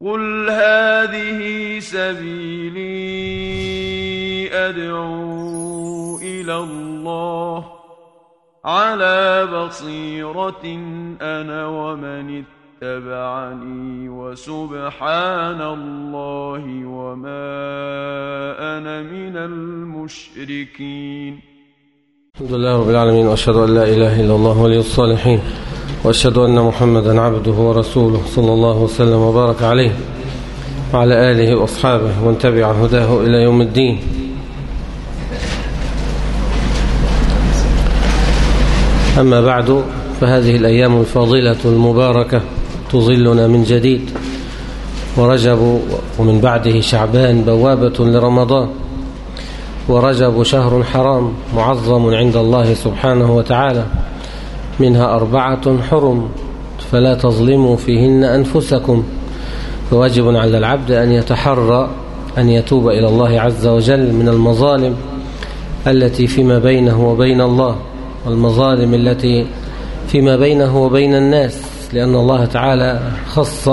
قل هذه سبيلي أدعو إلى الله على بصيرة أنا ومن اتبعني وسبحان الله وما أنا من المشركين الحمد لله رب العالمين وأشهد أن لا إله إلا الله ولي الصالحين. وأشهد أن محمدا عبده ورسوله صلى الله وسلم وبارك عليه وعلى آله وأصحابه ومن تبع هداه إلى يوم الدين. أما بعد فهذه الأيام الفاضلة المباركة تظلنا من جديد ورجب ومن بعده شعبان بوابة لرمضان ورجب شهر حرام معظم عند الله سبحانه وتعالى. منها أربعة حرم فلا تظلموا فيهن أنفسكم. فواجب على العبد أن يتحرى أن يتوب إلى الله عز وجل من المظالم التي فيما بينه وبين الله والمظالم التي فيما بينه وبين الناس لأن الله تعالى خص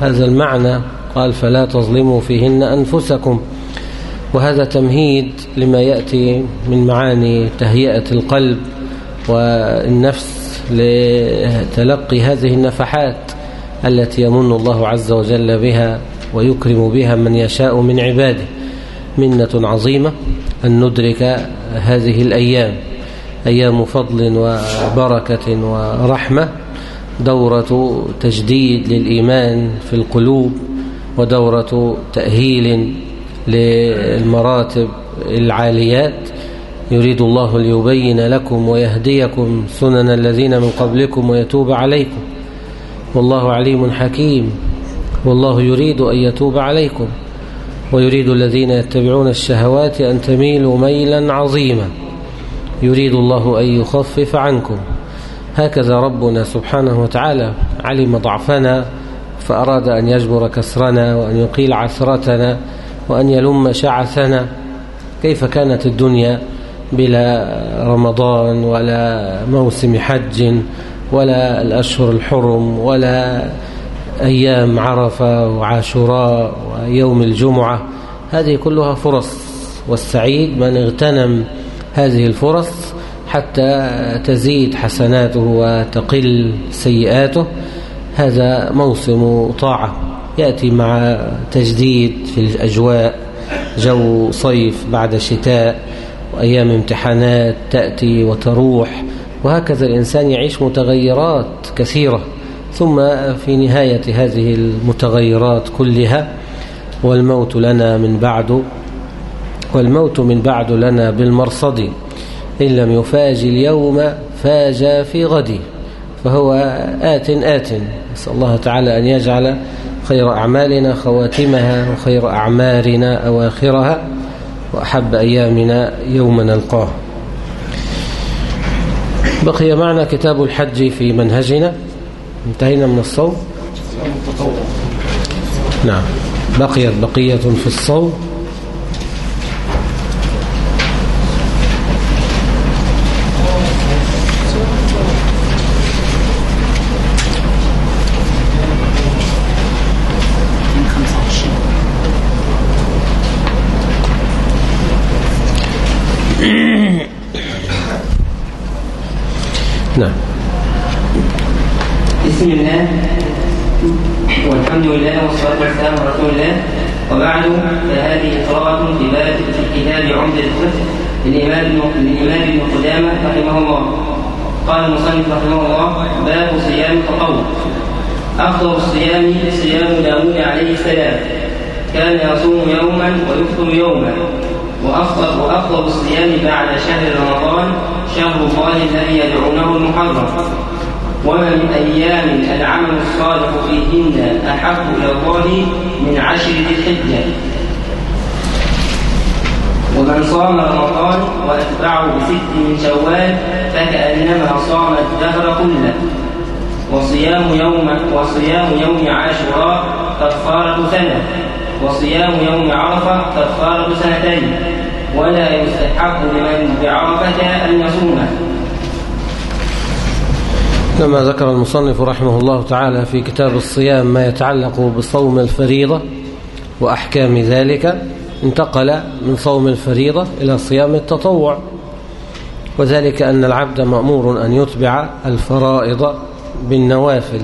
هذا المعنى قال فلا تظلموا فيهن أنفسكم وهذا تمهيد لما يأتي من معاني تهيئة القلب والنفس لتلقي هذه النفحات التي يمن الله عز وجل بها ويكرم بها من يشاء من عباده. منة عظيمة أن ندرك هذه الأيام. أيام فضل وبركة ورحمة. دورة تجديد للإيمان في القلوب ودورة تأهيل للمراتب العاليات. يريد الله ليبين لكم ويهديكم سنن الذين من قبلكم ويتوب عليكم. والله عليم حكيم. والله يريد أن يتوب عليكم. ويريد الذين يتبعون الشهوات أن تميلوا ميلا عظيما. يريد الله أن يخفف عنكم. هكذا ربنا سبحانه وتعالى علم ضعفنا فأراد أن يجبر كسرنا وأن يقيل عثرتنا وأن يلم شعثنا. كيف كانت الدنيا؟ بلا رمضان ولا موسم حج ولا الأشهر الحرم ولا أيام عرفة وعاشوراء ويوم الجمعة. هذه كلها فرص والسعيد من اغتنم هذه الفرص حتى تزيد حسناته وتقل سيئاته. هذا موسم طاعة يأتي مع تجديد في الأجواء جو صيف بعد شتاء. وأيام امتحانات تأتي وتروح وهكذا الإنسان يعيش متغيرات كثيرة. ثم في نهاية هذه المتغيرات كلها والموت لنا من بعد والموت من بعد لنا بالمرصد. إن لم يفاج اليوم فاج في غد. فهو آت آت. نسأل الله تعالى أن يجعل خير أعمالنا خواتمها وخير أعمارنا أواخرها. وأحب أيامنا يوم نلقاه. بقي معنا كتاب الحج في منهجنا. انتهينا من الصوم. نعم. بقيت بقية في الصوم. نعم. بسم الله والحمد لله والصلاة والسلام على رسول الله. وبعد فهذه قراءة في كتاب عمدة الفقه للإمام للإمام ابن قدامة رحمه الله. قال المصنف رحمه الله باب صيام التطوع. أفضل الصيام صيام داود عليه السلام. كان يصوم يوما ويفطر يوما. وأفضل وأفضل الصيام بعد شهر رمضان شهر الله الذي يدعونه المحرم. وما من أيام العمل الصالح فيهن أحب إلى الله من عشر ذي الحجة. ومن صام رمضان وأتبعه بست من شوال فكأنما صام الدهر كله. وصيام يوم وصيام يوم عاشوراء كفارة سنة. وصيام يوم عرفة كفارة سنتين ولا يستحق لمن بعرفة أن يصومه. لما ذكر المصنف رحمه الله تعالى في كتاب الصيام ما يتعلق بصوم الفريضة وأحكام ذلك انتقل من صوم الفريضة إلى صيام التطوع. وذلك أن العبد مأمور أن يتبع الفرائض بالنوافل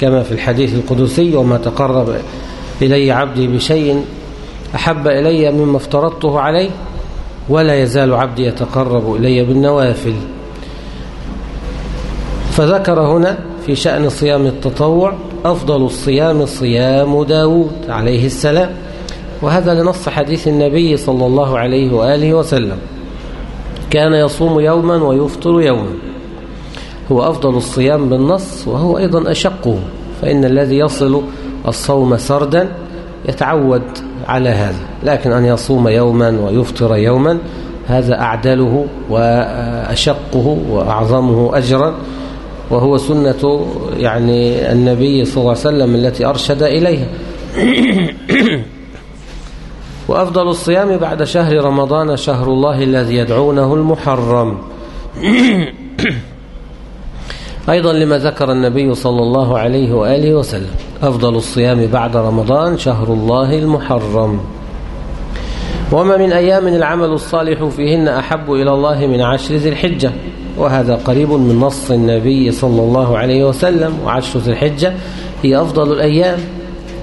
كما في الحديث القدسي وما تقرب إلي عبدي بشيء أحب إلي مما افترضته عليه ولا يزال عبدي يتقرب إلي بالنوافل. فذكر هنا في شأن صيام التطوع أفضل الصيام صيام داود عليه السلام وهذا لنص حديث النبي صلى الله عليه وآله وسلم كان يصوم يوما ويفطر يوما. هو أفضل الصيام بالنص وهو أيضا أشقه فإن الذي يصل الصوم سردا يتعود على هذا لكن أن يصوم يوما ويفطر يوما هذا أعدله وأشقه وأعظمه أجرا وهو سنة يعني النبي صلى الله عليه وسلم التي أرشد إليها. وأفضل الصيام بعد شهر رمضان شهر الله الذي يدعونه المحرم. أيضا لما ذكر النبي صلى الله عليه وآله وسلم أفضل الصيام بعد رمضان شهر الله المحرم. وما من أيام العمل الصالح فيهن أحب إلى الله من عشر ذي الحجة. وهذا قريب من نص النبي صلى الله عليه وسلم وعشر ذي الحجة هي أفضل الأيام.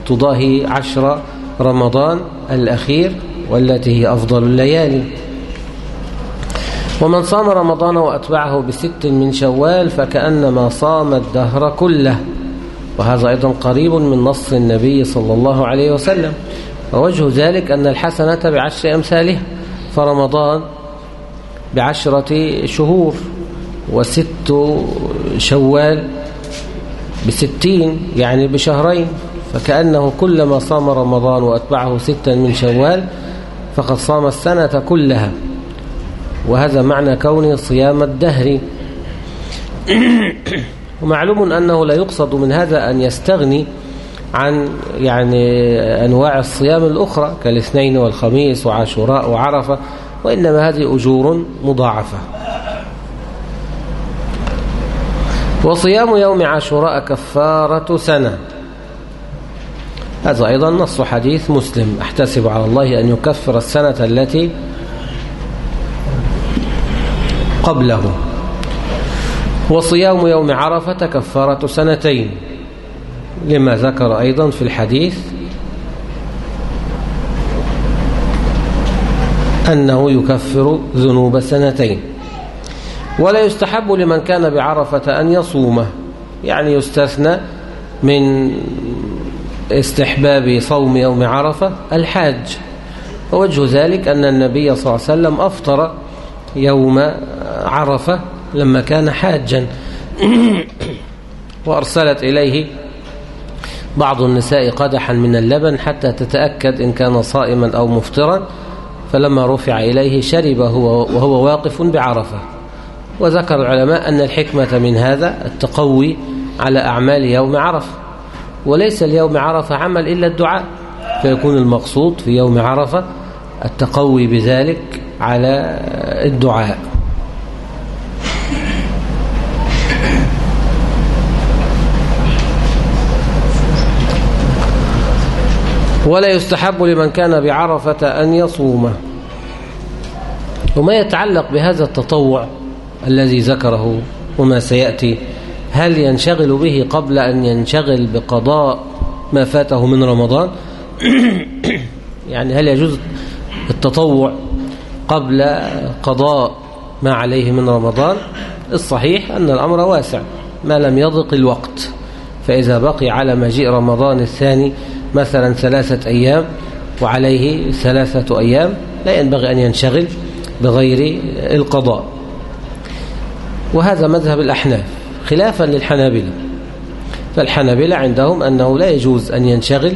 تضاهي عشر رمضان الأخير والتي هي أفضل الليالي. ومن صام رمضان وأتبعه بست من شوال فكأنما صام الدهر كله. وهذا أيضا قريب من نص النبي صلى الله عليه وسلم. ووجه ذلك أن الحسنة بعشر أمثالها فرمضان بعشرة شهور وست شوال بستين يعني بشهرين فكأنه كلما صام رمضان وأتبعه ستا من شوال فقد صام السنة كلها. وهذا معنى كونه صيام الدهر. ومعلوم أنه لا يقصد من هذا أن يستغني عن يعني أنواع الصيام الأخرى كالاثنين والخميس وعاشوراء وعرفة وإنما هذه أجور مضاعفة. وصيام يوم عاشوراء كفارة سنة. هذا أيضا نص حديث مسلم. أحتسب على الله أن يكفر السنة التي قبله. وصيام يوم عرفة كفارة سنتين. لما ذكر أيضا في الحديث أنه يكفر ذنوب سنتين. ولا يستحب لمن كان بعرفة أن يصومه. يعني يستثنى من استحباب صوم يوم عرفة الحاج. ووجه ذلك أن النبي صلى الله عليه وسلم أفطر يوم عرفة لما كان حاجا. وأرسلت إليه بعض النساء قدحا من اللبن حتى تتأكد إن كان صائما أو مفطرا. فلما رفع إليه شرب هو وهو واقف بعرفة. وذكر العلماء أن الحكمة من هذا التقوي على أعمال يوم عرفة. وليس اليوم عرفة عمل إلا الدعاء. فيكون المقصود في يوم عرفة التقوي بذلك على الدعاء. ولا يستحب لمن كان بعرفة أن يصومه وما يتعلق بهذا التطوع الذي ذكره وما سيأتي هل ينشغل به قبل أن ينشغل بقضاء ما فاته من رمضان؟ يعني هل يجوز التطوع قبل قضاء ما عليه من رمضان؟ الصحيح أن الأمر واسع ما لم يضق الوقت. فإذا بقي على مجيء رمضان الثاني مثلا ثلاثة أيام وعليه ثلاثة أيام لا ينبغي أن ينشغل بغير القضاء. وهذا مذهب الأحناف خلافا للحنابلة. فالحنابلة عندهم أنه لا يجوز أن ينشغل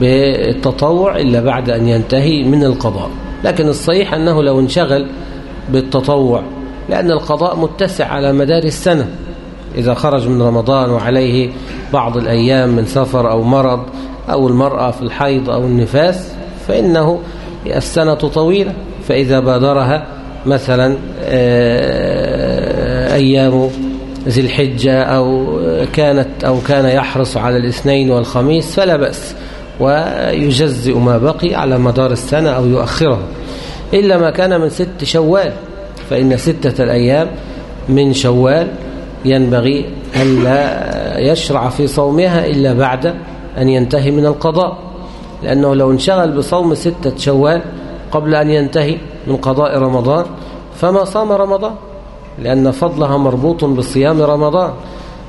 بالتطوع إلا بعد أن ينتهي من القضاء. لكن الصحيح أنه لو انشغل بالتطوع لأن القضاء متسع على مدار السنة. إذا خرج من رمضان وعليه بعض الأيام من سفر أو مرض أو المرأة في الحيض أو النفاس فإنه السنة طويلة. فإذا بادرها مثلا أيام ذي الحجة أو كانت أو كان يحرص على الاثنين والخميس فلا بأس. ويجزئ ما بقي على مدار السنة أو يؤخره إلا ما كان من ست شوال فإن ستة الأيام من شوال ينبغي ألا يشرع في صومها إلا بعد أن ينتهي من القضاء لأنه لو انشغل بصوم ستة شوال قبل أن ينتهي من قضاء رمضان فما صام رمضان؟ لأن فضلها مربوط بصيام رمضان.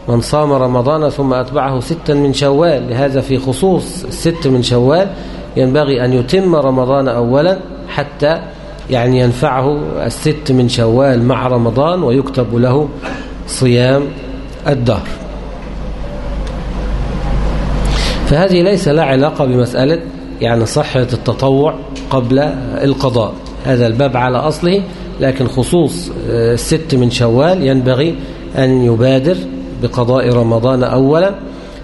من صام رمضان ثم أتبعه ستا من شوال لهذا في خصوص الست من شوال ينبغي أن يتم رمضان أولا حتى يعني ينفعه الست من شوال مع رمضان ويكتب له صيام الدهر. فهذه ليس لا علاقة بمسألة يعني صحة التطوع قبل القضاء. هذا الباب على أصله لكن خصوص الست من شوال ينبغي أن يبادر بقضاء رمضان أولا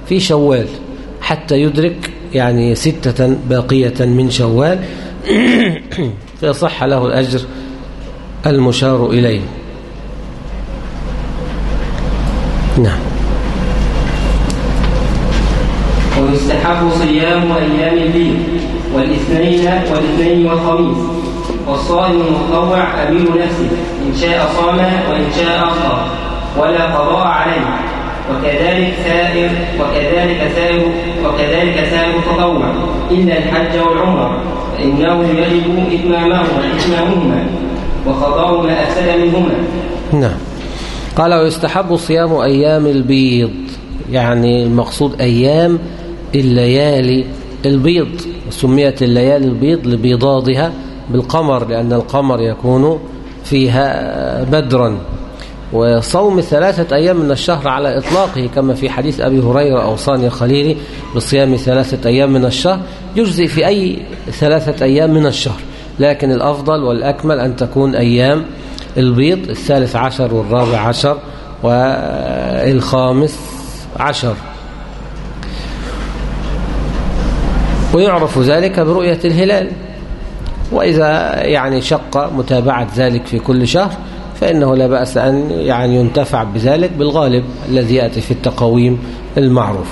في شوال حتى يدرك يعني ستة باقية من شوال. فيصح له الأجر المشار إليه. نعم. ويستحب صيام أيام البيض والاثنين والاثنين والخميس. والصائم المتطوع أمير نفسه إن شاء صام وإن شاء أفطر ولا قضاء عليه. وكذلك سائر وكذلك سائر وكذلك سائر التطوع إلا الحج والعمرة فإنه يجب إتمامهما إتمامهما وقضاء ما أفسد منهما. نعم. قال ويستحب صيام أيام البيض يعني المقصود أيام الليالي البيض سميت الليالي البيض لبيضادها بالقمر لأن القمر يكون فيها بدرا. وصوم ثلاثة أيام من الشهر على إطلاقه كما في حديث أبي هريرة أوصاني خليلي بصيام ثلاثة أيام من الشهر. يجزي في أي ثلاثة أيام من الشهر. لكن الأفضل والأكمل أن تكون أيام البيض الثالث عشر والرابع عشر والخامس عشر. ويعرف ذلك برؤية الهلال. وإذا يعني شق متابعة ذلك في كل شهر فإنه لا بأس أن يعني ينتفع بذلك بالغالب الذي يأتي في التقويم المعروف.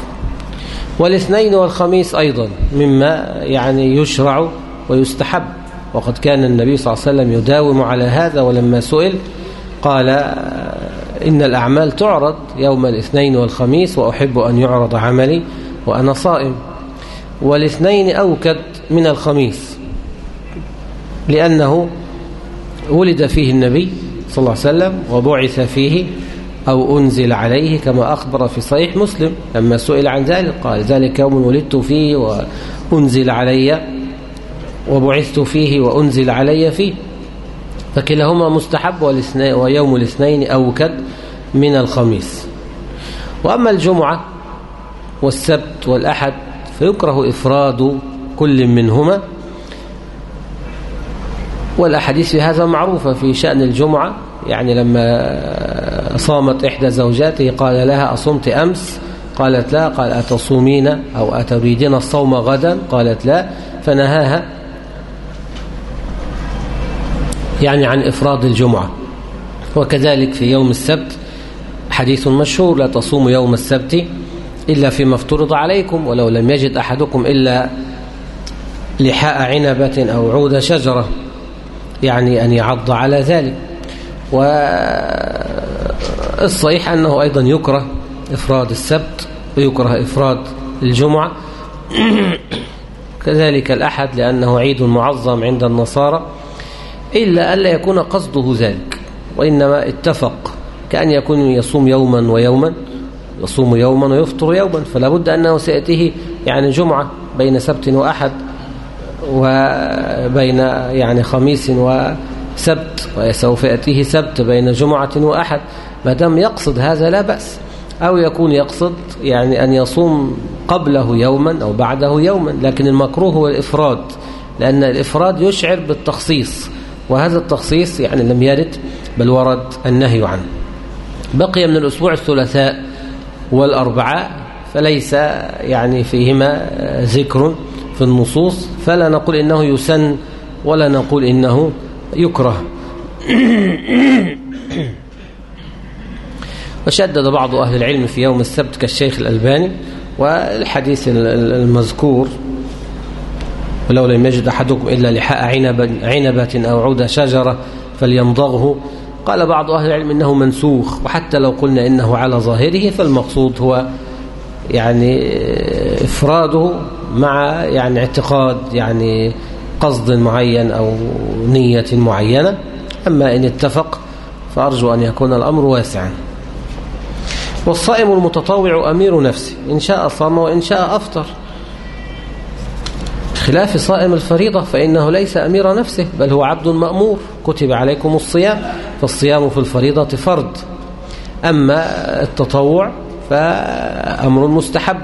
والاثنين والخميس أيضا مما يعني يشرع ويستحب. وقد كان النبي صلى الله عليه وسلم يداوم على هذا ولما سئل قال إن الأعمال تعرض يوم الاثنين والخميس وأحب أن يعرض عملي وأنا صائم. والاثنين أوكد من الخميس لأنه ولد فيه النبي صلى الله عليه وسلم وبعث فيه أو أنزل عليه كما أخبر في صحيح مسلم. لما سئل عن ذلك قال ذلك يوم ولدت فيه وأنزل علي وبعثت فيه وأنزل علي فيه. فكلاهما مستحب ويوم الاثنين أوكد من الخميس. وأما الجمعة والسبت والأحد فيكره إفراد كل منهما. والأحاديث في هذا معروفة في شأن الجمعة يعني لما صامت إحدى زوجاته قال لها أصمت أمس؟ قالت لا. قال أتصومين أو أتريدين الصوم غدا؟ قالت لا. فنهاها يعني عن إفراد الجمعة. وكذلك في يوم السبت حديث مشهور لا تصوم يوم السبت. إلا فيما افترض عليكم ولو لم يجد أحدكم إلا لحاء عنبة أو عود شجرة يعني أن يعض على ذلك. والصحيح أنه أيضا يكره إفراد السبت ويكره إفراد الجمعة. كذلك الأحد لأنه عيد معظم عند النصارى إلا ألا يكون قصده ذلك وإنما اتفق كأن يكون يصوم يوما ويوما. يصوم يوما ويفطر يوما فلا بد أنه سيأتيه يعني جمعة بين سبت وأحد وبين يعني خميس وسبت وسوف يأتيه سبت بين جمعة وأحد. ما دام يقصد هذا لا بأس. أو يكون يقصد يعني أن يصوم قبله يوما أو بعده يوما لكن المكروه هو الإفراد لأن الإفراد يشعر بالتخصيص وهذا التخصيص يعني لم يرد بل ورد النهي عنه. بقي من الأسبوع الثلاثاء. والأربعاء فليس يعني فيهما ذكر في النصوص فلا نقول إنه يسن ولا نقول إنه وشدد بعض أهل العلم في يوم السبت كالشيخ الألباني والحديث المذكور ولو لم يجد أحدكم إلا لحاء عنبة أو عود شجرة فليمضغه. قال بعض أهل العلم إنه منسوخ وحتى لو قلنا إنه على ظاهره فالمقصود هو يعني إفراده مع يعني اعتقاد يعني قصد معين أو نية معينة. أما إن اتفق فأرجو أن يكون الأمر واسعا. والصائم المتطوع أمير نفسه إن شاء صام وإن شاء أفطر. خلاف صائم الفريضة فإنه ليس أمير نفسه بل هو عبد مأمور كتب عليكم الصيام فالصيام في الفريضة فرض. أما التطوع فأمر مستحب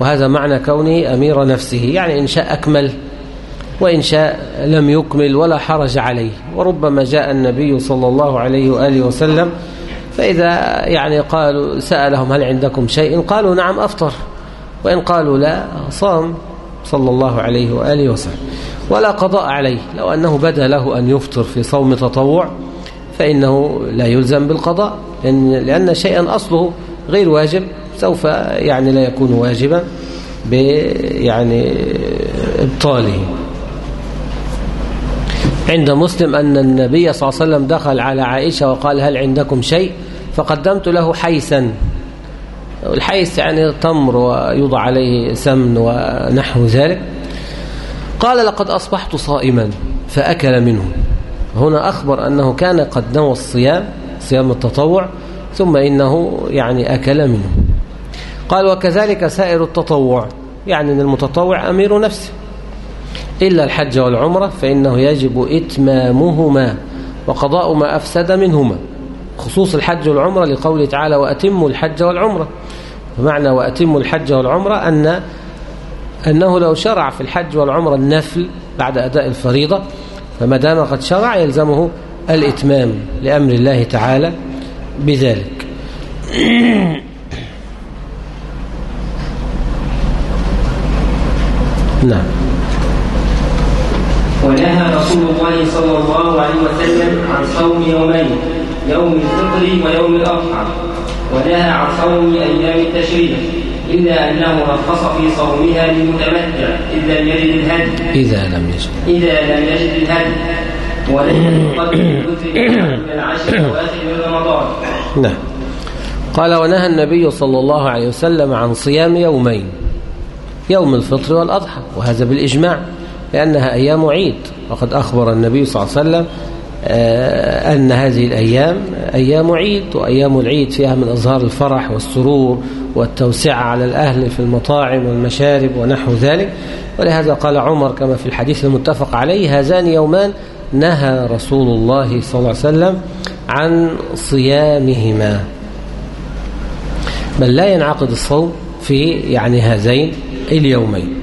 وهذا معنى كونه أمير نفسه يعني إن شاء أكمل وإن شاء لم يكمل ولا حرج عليه. وربما جاء النبي صلى الله عليه وآله وسلم فإذا يعني قالوا سألهم هل عندكم شيء؟ قالوا نعم أفطر وإن قالوا لا صام. صلى الله عليه وآله وسلم. ولا قضاء عليه. لو أنه بدا له أن يفطر في صوم تطوع فإنه لا يلزم بالقضاء. لأن, لأن شيئا أصله غير واجب سوف يعني لا يكون واجبا يعني إبطاله. عند مسلم أن النبي صلى الله عليه وسلم دخل على عائشة وقال هل عندكم شيء؟ فقدمت له حيسا. الحيس يعني تمر ويوضع عليه سمن ونحو ذلك. قال لقد أصبحت صائما فأكل منه. هنا أخبر أنه كان قد نوى الصيام صيام التطوع ثم إنه يعني أكل منه. قال وكذلك سائر التطوع. يعني أن المتطوع أمير نفسه. إلا الحج والعمرة فإنه يجب إتمامهما وقضاء ما أفسد منهما خصوص الحج والعمرة لقوله تعالى وأتموا الحج والعمرة. بمعنى وأتموا الحج والعمرة أن أنه لو شرع في الحج والعمرة النفل بعد أداء الفريضة فما دام قد شرع يلزمه الإتمام لأمر الله تعالى بذلك. نعم. ونهى رسول الله صلى الله عليه وسلم عن صوم يومين يوم الفطر ويوم الأضحى. ونهى عن صوم أيام التشريق إلا أنه رخص في صومها للمتمتع إذا لم يجد الهدي. إذا لم يجد. إذا لم يجد الهدي. ولم يقدم الفطر من العشر من رمضان. نعم. قال ونهى النبي صلى الله عليه وسلم عن صيام يومين يوم الفطر والأضحى وهذا بالإجماع لأنها أيام عيد. وقد أخبر النبي صلى الله عليه وسلم أن هذه الأيام أيام عيد وأيام العيد فيها من أظهار الفرح والسرور والتوسعة على الأهل في المطاعم والمشارب ونحو ذلك. ولهذا قال عمر كما في الحديث المتفق عليه هذان يومان نهى رسول الله صلى الله عليه وسلم عن صيامهما. بل لا ينعقد الصوم في يعني هذين اليومين.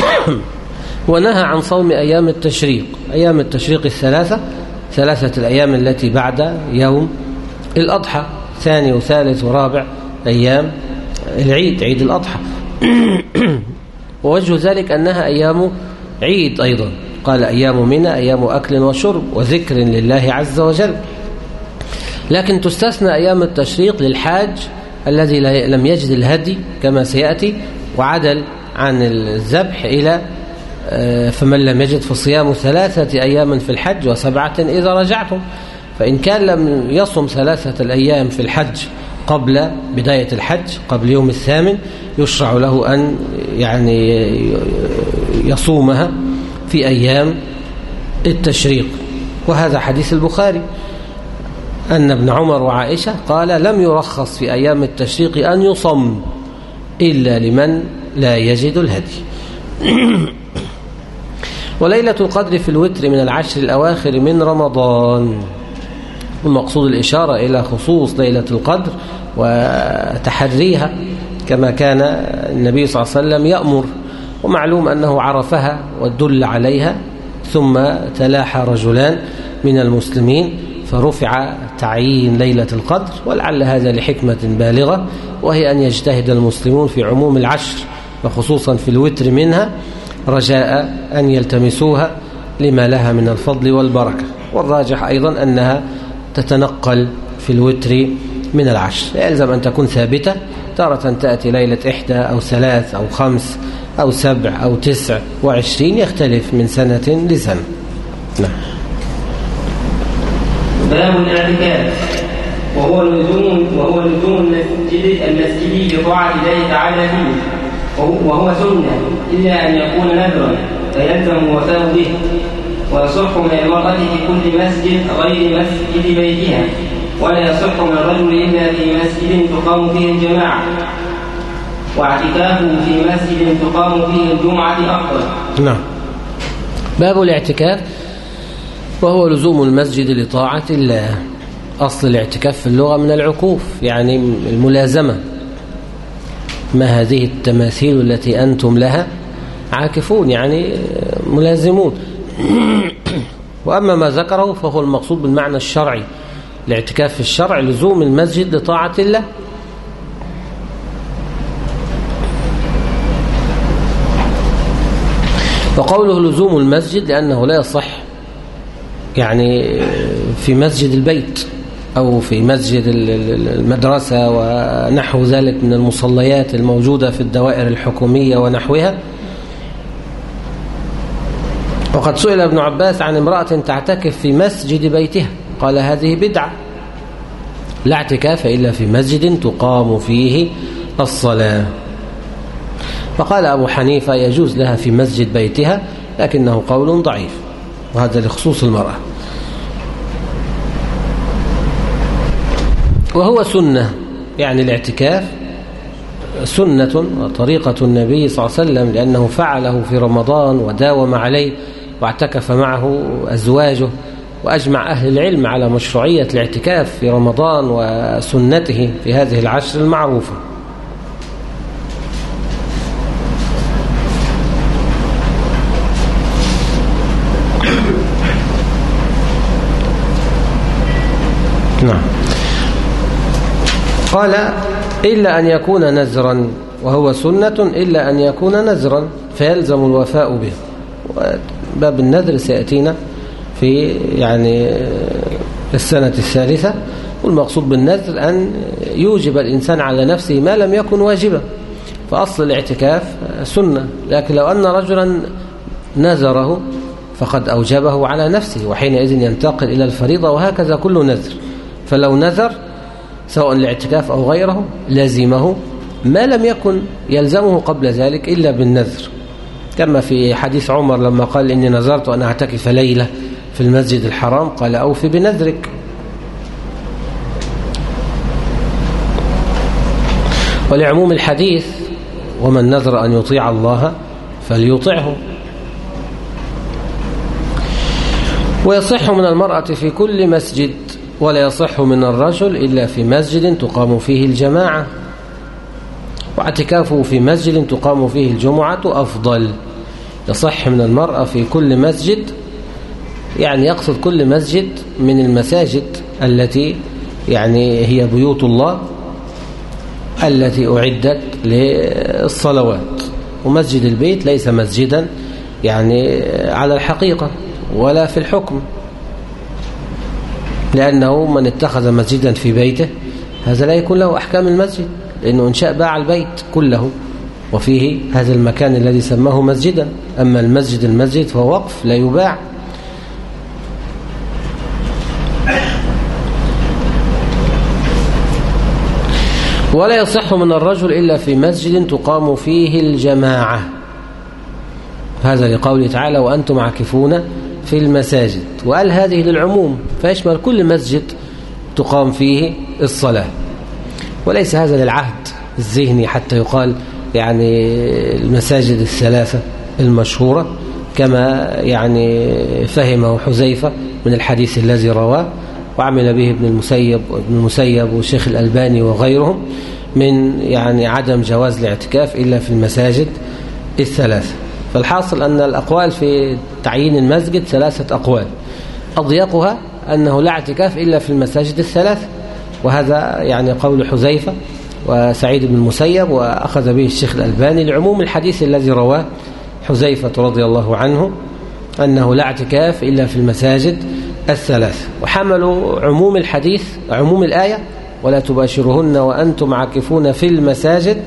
ونهى عن صوم أيام التشريق أيام التشريق الثلاثة ثلاثة الأيام التي بعد يوم الأضحى ثاني وثالث ورابع أيام العيد عيد الأضحى. ووجه ذلك أنها أيام عيد أيضا. قال أيام منى أيام أكل وشرب وذكر لله عز وجل. لكن تستثنى أيام التشريق للحاج الذي لم يجد الهدي كما سيأتي وعدل عن الذبح إلى فمن لم يجد فصيام ثلاثة أيام في الحج وسبعة إذا رجعتم. فإن كان لم يصم ثلاثة الأيام في الحج قبل بداية الحج قبل يوم الثامن يشرع له أن يعني يصومها في أيام التشريق. وهذا حديث البخاري. أن ابن عمر وعائشة قال لم يرخص في أيام التشريق أن يصم إلا لمن لا يجد الهدي. وليلة القدر في الوتر من العشر الأواخر من رمضان. المقصود الإشارة إلى خصوص ليلة القدر وتحريها كما كان النبي صلى الله عليه وسلم يأمر ومعلوم أنه عرفها ودل عليها ثم تلاحى رجلان من المسلمين فرفع تعيين ليلة القدر ولعل هذا لحكمة بالغة وهي أن يجتهد المسلمون في عموم العشر وخصوصا في الوتر منها. رجاء أن يلتمسوها لما لها من الفضل والبركة. والراجح أيضا أنها تتنقل في الوتر من العشر. يلزم أن تكون ثابتة تارة تأتي ليلة إحدى أو ثلاث أو خمس أو سبع أو تسع وعشرين يختلف من سنة لسنة. نعم. باب الاعتكاف وهو لزوم وهو لزوم المسجد المسجد بطاعة الله تعالى فيه. وهو سنة إلا أن يكون نذرا فيلزم الوفاء به ويصح من المرأة في كل مسجد غير مسجد بيتها ولا يصح من الرجل إلا في مسجد تقام فيه الجماعة. واعتكافه في مسجد تقام فيه الجمعة أفضل. نعم. باب الاعتكاف وهو لزوم المسجد لطاعة الله. أصل الاعتكاف في اللغة من العكوف يعني الملازمة. ما هذه التماثيل التي أنتم لها؟ عاكفون يعني ملازمون. وأما ما ذكره فهو المقصود بالمعنى الشرعي الاعتكاف في الشرع لزوم المسجد لطاعة الله. وقوله لزوم المسجد لأنه لا يصح يعني في مسجد البيت. أو في مسجد المدرسة ونحو ذلك من المصليات الموجودة في الدوائر الحكومية ونحوها. وقد سئل ابن عباس عن امرأة تعتكف في مسجد بيتها. قال هذه بدعة. لا اعتكاف إلا في مسجد تقام فيه الصلاة. فقال أبو حنيفة يجوز لها في مسجد بيتها لكنه قول ضعيف وهذا لخصوص المرأة. وهو سنة يعني الاعتكاف سنة وطريقة النبي صلى الله عليه وسلم لأنه فعله في رمضان وداوم عليه واعتكف معه أزواجه وأجمع أهل العلم على مشروعية الاعتكاف في رمضان وسنته في هذه العشر المعروفة. نعم. قال إلا أن يكون نزرا وهو سنة إلا أن يكون نزرا فيلزم الوفاء به. باب النذر سيأتينا في يعني السنة الثالثة. والمقصود بالنذر أن يوجب الإنسان على نفسه ما لم يكن واجبا. فأصل الاعتكاف سنة. لكن لو أن رجلا نذره فقد أوجبه على نفسه وحينئذ ينتقل إلى الفريضة وهكذا كل نذر. فلو نذر سواء الاعتكاف أو غيره لازمه. ما لم يكن يلزمه قبل ذلك إلا بالنذر. كما في حديث عمر لما قال إني نذرت أن أعتكف ليلة في المسجد الحرام قال أوفي بنذرك. ولعموم الحديث ومن نذر أن يطيع الله فليطعه. ويصح من المرأة في كل مسجد ولا يصح من الرجل إلا في مسجد تقام فيه الجماعة. واعتكافه في مسجد تقام فيه الجمعة أفضل. يصح من المرأة في كل مسجد يعني يقصد كل مسجد من المساجد التي يعني هي بيوت الله التي أعدت للصلوات. ومسجد البيت ليس مسجدا يعني على الحقيقة ولا في الحكم. لأنه من اتخذ مسجدا في بيته هذا لا يكون له أحكام المسجد لأنه إن شاء باع البيت كله وفيه هذا المكان الذي سماه مسجدا أما المسجد المسجد فهو وقف لا يباع. ولا يصح من الرجل إلا في مسجد تقام فيه الجماعة. هذا لقوله تعالى وأنتم عاكفون في المساجد وقال هذه للعموم فيشمل كل مسجد تقام فيه الصلاة. وليس هذا للعهد الذهني حتى يقال يعني المساجد الثلاثة المشهورة كما يعني فهمه حذيفة من الحديث الذي رواه وعمل به ابن المسيب وابن المسيب وشيخ الألباني وغيرهم من يعني عدم جواز الاعتكاف إلا في المساجد الثلاثة. فالحاصل أن الأقوال في تعيين المسجد ثلاثة أقوال. أضيقها أنه لا اعتكاف إلا في المساجد الثلاث وهذا يعني قول حذيفة وسعيد بن المسيب وأخذ به الشيخ الألباني لعموم الحديث الذي رواه حذيفة رضي الله عنه أنه لا اعتكاف إلا في المساجد الثلاث. وحملوا عموم الحديث عموم الآية ولا تباشرهن وأنتم عاكفون في المساجد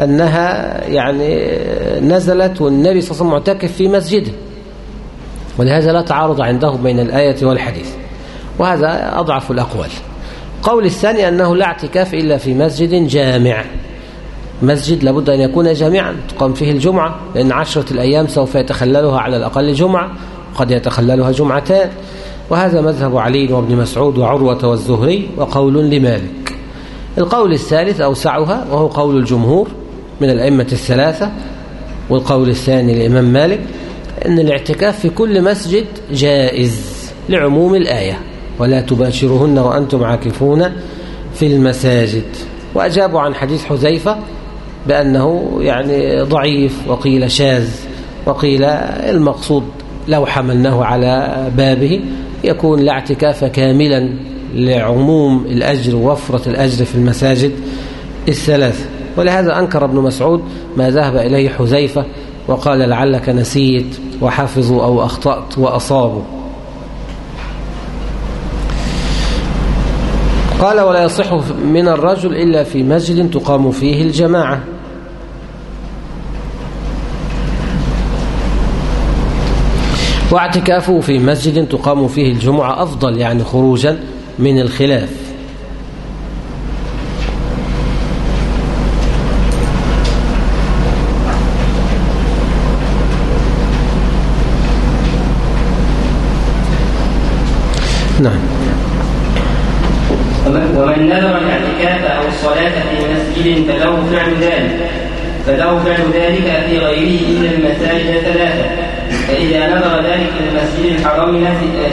أنها يعني نزلت والنبي صلى الله عليه وسلم معتكف في مسجده. ولهذا لا تعارض عندهم بين الآية والحديث. وهذا أضعف الأقوال. قول الثاني أنه لا اعتكاف إلا في مسجد جامع. مسجد لابد أن يكون جامعا تقام فيه الجمعة لأن عشرة الأيام سوف يتخللها على الأقل جمعة قد يتخللها جمعتان. وهذا مذهب علي وابن مسعود وعروة والزهري وقول لمالك. القول الثالث أوسعها وهو قول الجمهور من الأئمة الثلاثة والقول الثاني للإمام مالك أن الاعتكاف في كل مسجد جائز لعموم الآية ولا تباشرهن وأنتم عاكفون في المساجد. وأجابوا عن حديث حذيفة بأنه يعني ضعيف وقيل شاذ وقيل المقصود لو حملناه على بابه يكون لا اعتكاف كاملا لعموم الأجر ووفرة الأجر في المساجد الثلاثة ولهذا أنكر ابن مسعود ما ذهب إليه حذيفة وقال لعلك نسيت وحفظوا أو أخطأت وأصابوا. قال ولا يصح من الرجل إلا في مسجد تقام فيه الجماعة. واعتكافه في مسجد تقام فيه الجمعة أفضل يعني خروجا من الخلاف. نعم. ومن نذر الاعتكاف أو الصلاة في مسجد فله فعل ذلك فله فعل ذلك في غيره إلا المساجد ثلاثة فإذا نذر ذلك في المسجد الحرام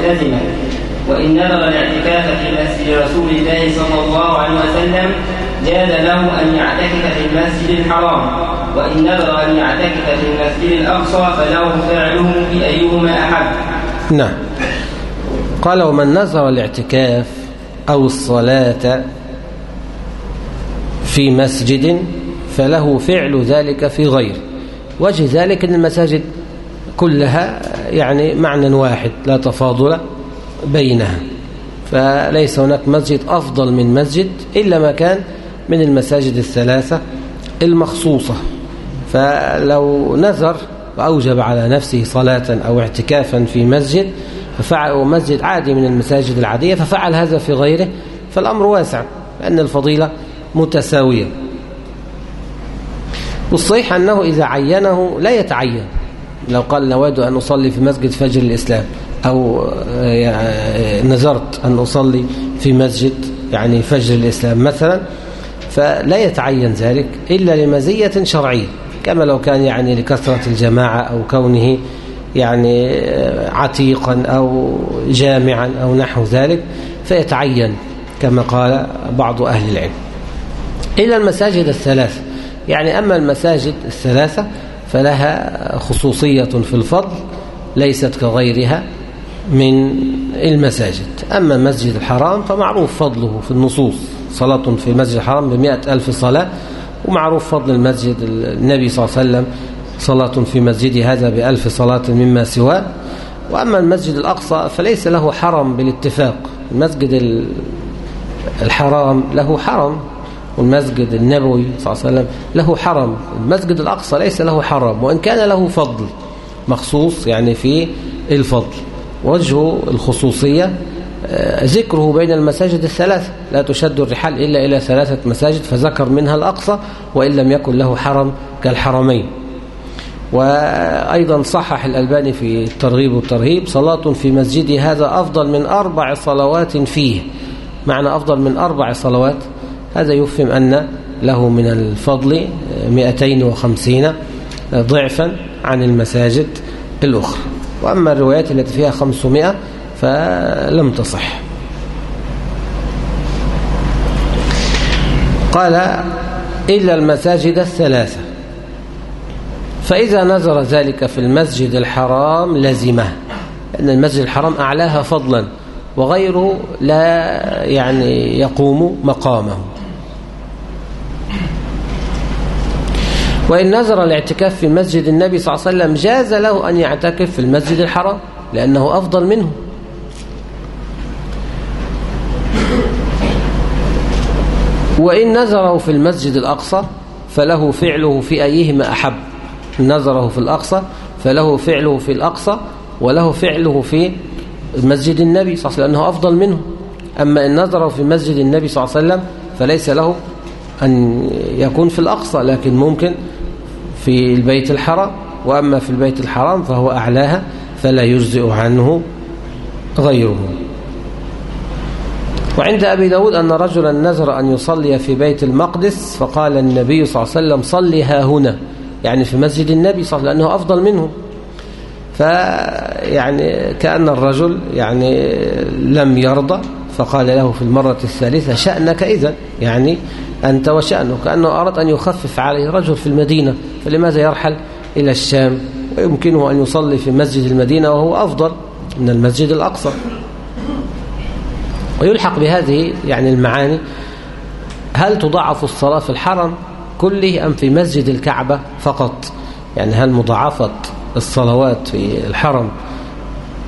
لزم وإن نذر الاعتكاف في مسجد رسول الله صلى الله عليه وسلم جاز له أن يعتكف في المسجد الحرام وإن نذر أن يعتكف في المسجد الأقصى فله فعله في أيهما أحب. نعم. قال ومن نذر الاعتكاف أو الصلاة في مسجد فله فعل ذلك في غيره وجه ذلك أن المساجد كلها يعني معنى واحد لا تفاضل بينها فليس هناك مسجد أفضل من مسجد إلا ما كان من المساجد الثلاثة المخصوصة فلو نذر وأوجب على نفسه صلاة أو اعتكافا في مسجد ففعل مسجد عادي من المساجد العادية ففعل هذا في غيره فالأمر واسع لأن الفضيلة متساوية. والصحيح أنه إذا عينه لا يتعين. لو قال نواد أن أصلي في مسجد فجر الإسلام أو نذرت أن أصلي في مسجد يعني فجر الإسلام مثلا فلا يتعين ذلك إلا لمزية شرعية كما لو كان يعني لكثرة الجماعة أو كونه يعني عتيقا أو جامعا أو نحو ذلك فيتعين كما قال بعض أهل العلم. إلى المساجد الثلاثة يعني أما المساجد الثلاثة فلها خصوصية في الفضل ليست كغيرها من المساجد. أما المسجد الحرام فمعروف فضله في النصوص. صلاة في المسجد الحرام بمئة ألف صلاة ومعروف فضل المسجد النبي صلى الله عليه وسلم صلاة في مسجد هذا بألف صلاة مما سواه. وأما المسجد الأقصى فليس له حرم بالاتفاق. المسجد الحرام له حرم والمسجد النبوي صلى الله عليه وسلم له حرم. المسجد الأقصى ليس له حرم وإن كان له فضل مخصوص يعني في الفضل. وجه الخصوصية ذكره بين المساجد الثلاثة لا تشد الرحال إلا إلى ثلاثة مساجد فذكر منها الأقصى وإن لم يكن له حرم كالحرمين. وأيضا صحح الألباني في الترغيب والترهيب صلاة في مسجدي هذا أفضل من أربع صلوات فيه. معنى أفضل من أربع صلوات هذا يفهم أن له من الفضل 250 ضعفا عن المساجد الأخرى. وأما الروايات التي فيها 500 فلم تصح. قال إلا المساجد الثلاثة. فإذا نظر ذلك في المسجد الحرام لزمه لأن المسجد الحرام أعلاها فضلا وغيره لا يعني يقوم مقامه. وإن نظر الاعتكاف في مسجد النبي صلى الله عليه وسلم جاز له أن يعتكف في المسجد الحرام لأنه أفضل منه. وإن نظره في المسجد الأقصى فله فعله في أيهما أحب. نذره في الأقصى فله فعله في الأقصى وله فعله في مسجد النبي صلى الله عليه وسلم لأنه أفضل منه. أما إن نذره في مسجد النبي صلى الله عليه وسلم فليس له أن يكون في الأقصى لكن ممكن في البيت الحرام. وأما في البيت الحرام فهو أعلاها فلا يجزئ عنه غيره. وعند أبي داود أن رجلا نذر أن يصلي في بيت المقدس فقال النبي صلى الله عليه وسلم صلي ها هنا. يعني في مسجد النبي صلى الله عليه وسلم لأنه أفضل منه. فيعني كأن الرجل يعني لم يرضى فقال له في المرة الثالثة شأنك إذا يعني أنت وشأنه كأنه أراد أن يخفف عليه رجل في المدينة. فلماذا يرحل إلى الشام؟ ويمكنه أن يصلي في مسجد المدينة وهو أفضل من المسجد الأقصى. ويلحق بهذه يعني المعاني هل تضاعف الصلاة في الحرم؟ كله أم في مسجد الكعبة فقط؟ يعني هل مضاعفة الصلوات في الحرم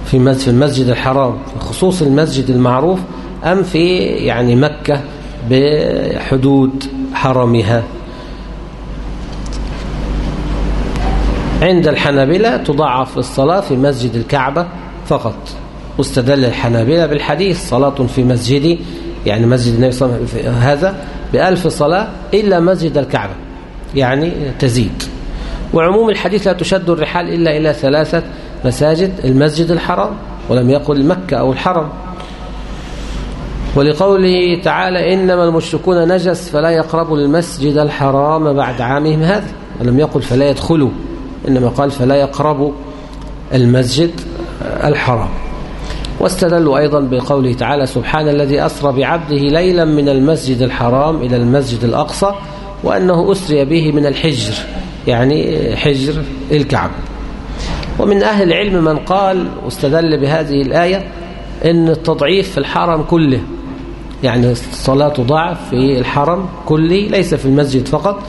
في في المسجد الحرام خصوص المسجد المعروف أم في يعني مكة بحدود حرمها؟ عند الحنابلة تضاعف الصلاة في مسجد الكعبة فقط. واستدل الحنابلة بالحديث صلاة في مسجدي يعني مسجد النبي صلى الله عليه وسلم هذا بألف صلاة إلا مسجد الكعبة يعني تزيد. وعموم الحديث لا تشد الرحال إلا إلى ثلاثة مساجد المسجد الحرام ولم يقل مكة أو الحرم. ولقوله تعالى إنما المشركون نجس فلا يقربوا المسجد الحرام بعد عامهم هذا ولم يقل فلا يدخلوا إنما قال فلا يقربوا المسجد الحرام. واستدلوا أيضا بقوله تعالى سبحان الذي أسرى بعبده ليلا من المسجد الحرام إلى المسجد الأقصى وأنه أسري به من الحجر يعني حجر الكعب ومن أهل العلم من قال واستدل بهذه الآية أن التضعيف في الحرم كله يعني الصلاة تضاعف في الحرم كله ليس في المسجد فقط.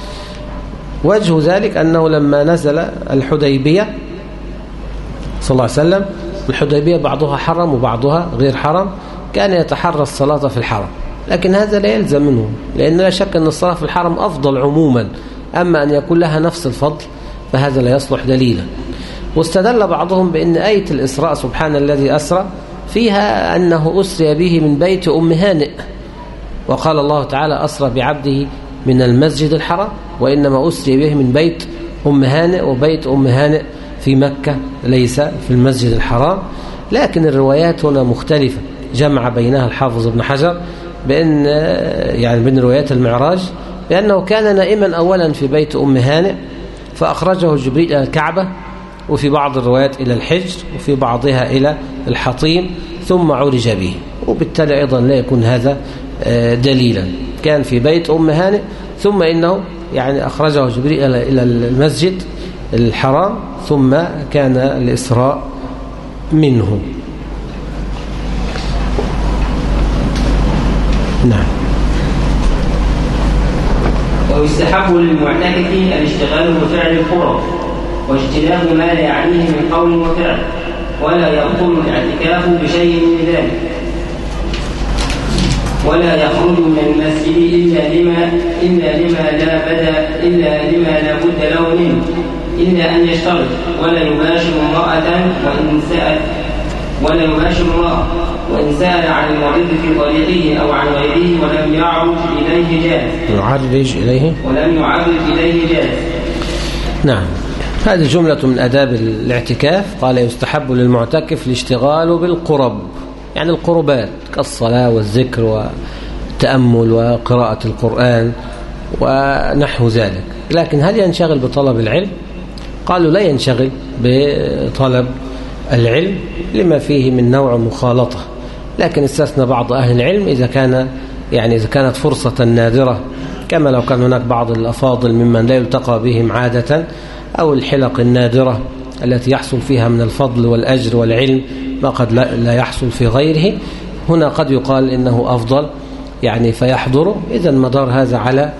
وجه ذلك أنه لما نزل الحديبية صلى الله عليه وسلم الحديبية بعضها حرم وبعضها غير حرم كان يتحرى الصلاة في الحرم. لكن هذا لا يلزم منه لأن لا شك أن الصلاة في الحرم أفضل عموما. أما أن يكون لها نفس الفضل فهذا لا يصلح دليلا. واستدل بعضهم بأن آية الإسراء سبحان الذي أسرى فيها أنه أسري به من بيت أم هانئ. وقال الله تعالى أسرى بعبده من المسجد الحرام وإنما أسري به من بيت أم هانئ وبيت أم هانئ. في مكة ليس في المسجد الحرام. لكن الروايات هنا مختلفة. جمع بينها الحافظ ابن حجر بأن يعني بين روايات المعراج لأنه كان نائما أولا في بيت أم هانئ فأخرجه جبريل إلى الكعبة وفي بعض الروايات إلى الحجر وفي بعضها إلى الحطيم ثم عرج به. وبالتالي أيضا لا يكون هذا آه، دليلا. كان في بيت أم هانئ ثم إنه يعني أخرجه جبريل إلى المسجد الحرام ثم كان الإسراء منه. نعم. ويستحب للمعتكف الاشتغال بفعل القرى واجتناب ما لا يعنيه من قول وفعل ولا يبطل الاعتكاف بشيء من ذلك. ولا يخرج من المسجد إلا لما إلا لما لا بد إلا لما لا بد له منه. إلا أن يشترط ولا يباشر امرأة وإن سأل ولا يباشر امرأة وإن سأل عن المريض في طريقه أو عن غيره ولم يعرج إليه جاز يعرج إليه؟ ولم يعرج إليه جاز نعم. هذه جملة من أداب الاعتكاف. قال يستحب للمعتكف الاشتغال بالقرب. يعني القربات كالصلاة والذكر والتأمل وقراءة القرآن ونحو ذلك. لكن هل ينشغل بطلب العلم؟ قالوا لا ينشغل بطلب العلم لما فيه من نوع مخالطة. لكن استثنى بعض أهل العلم إذا كان يعني إذا كانت فرصة نادرة كما لو كان هناك بعض الأفاضل ممن لا يلتقى بهم عادة أو الحلق النادرة التي يحصل فيها من الفضل والأجر والعلم ما قد لا يحصل في غيره. هنا قد يقال إنه أفضل يعني فيحضره إذا مدار هذا على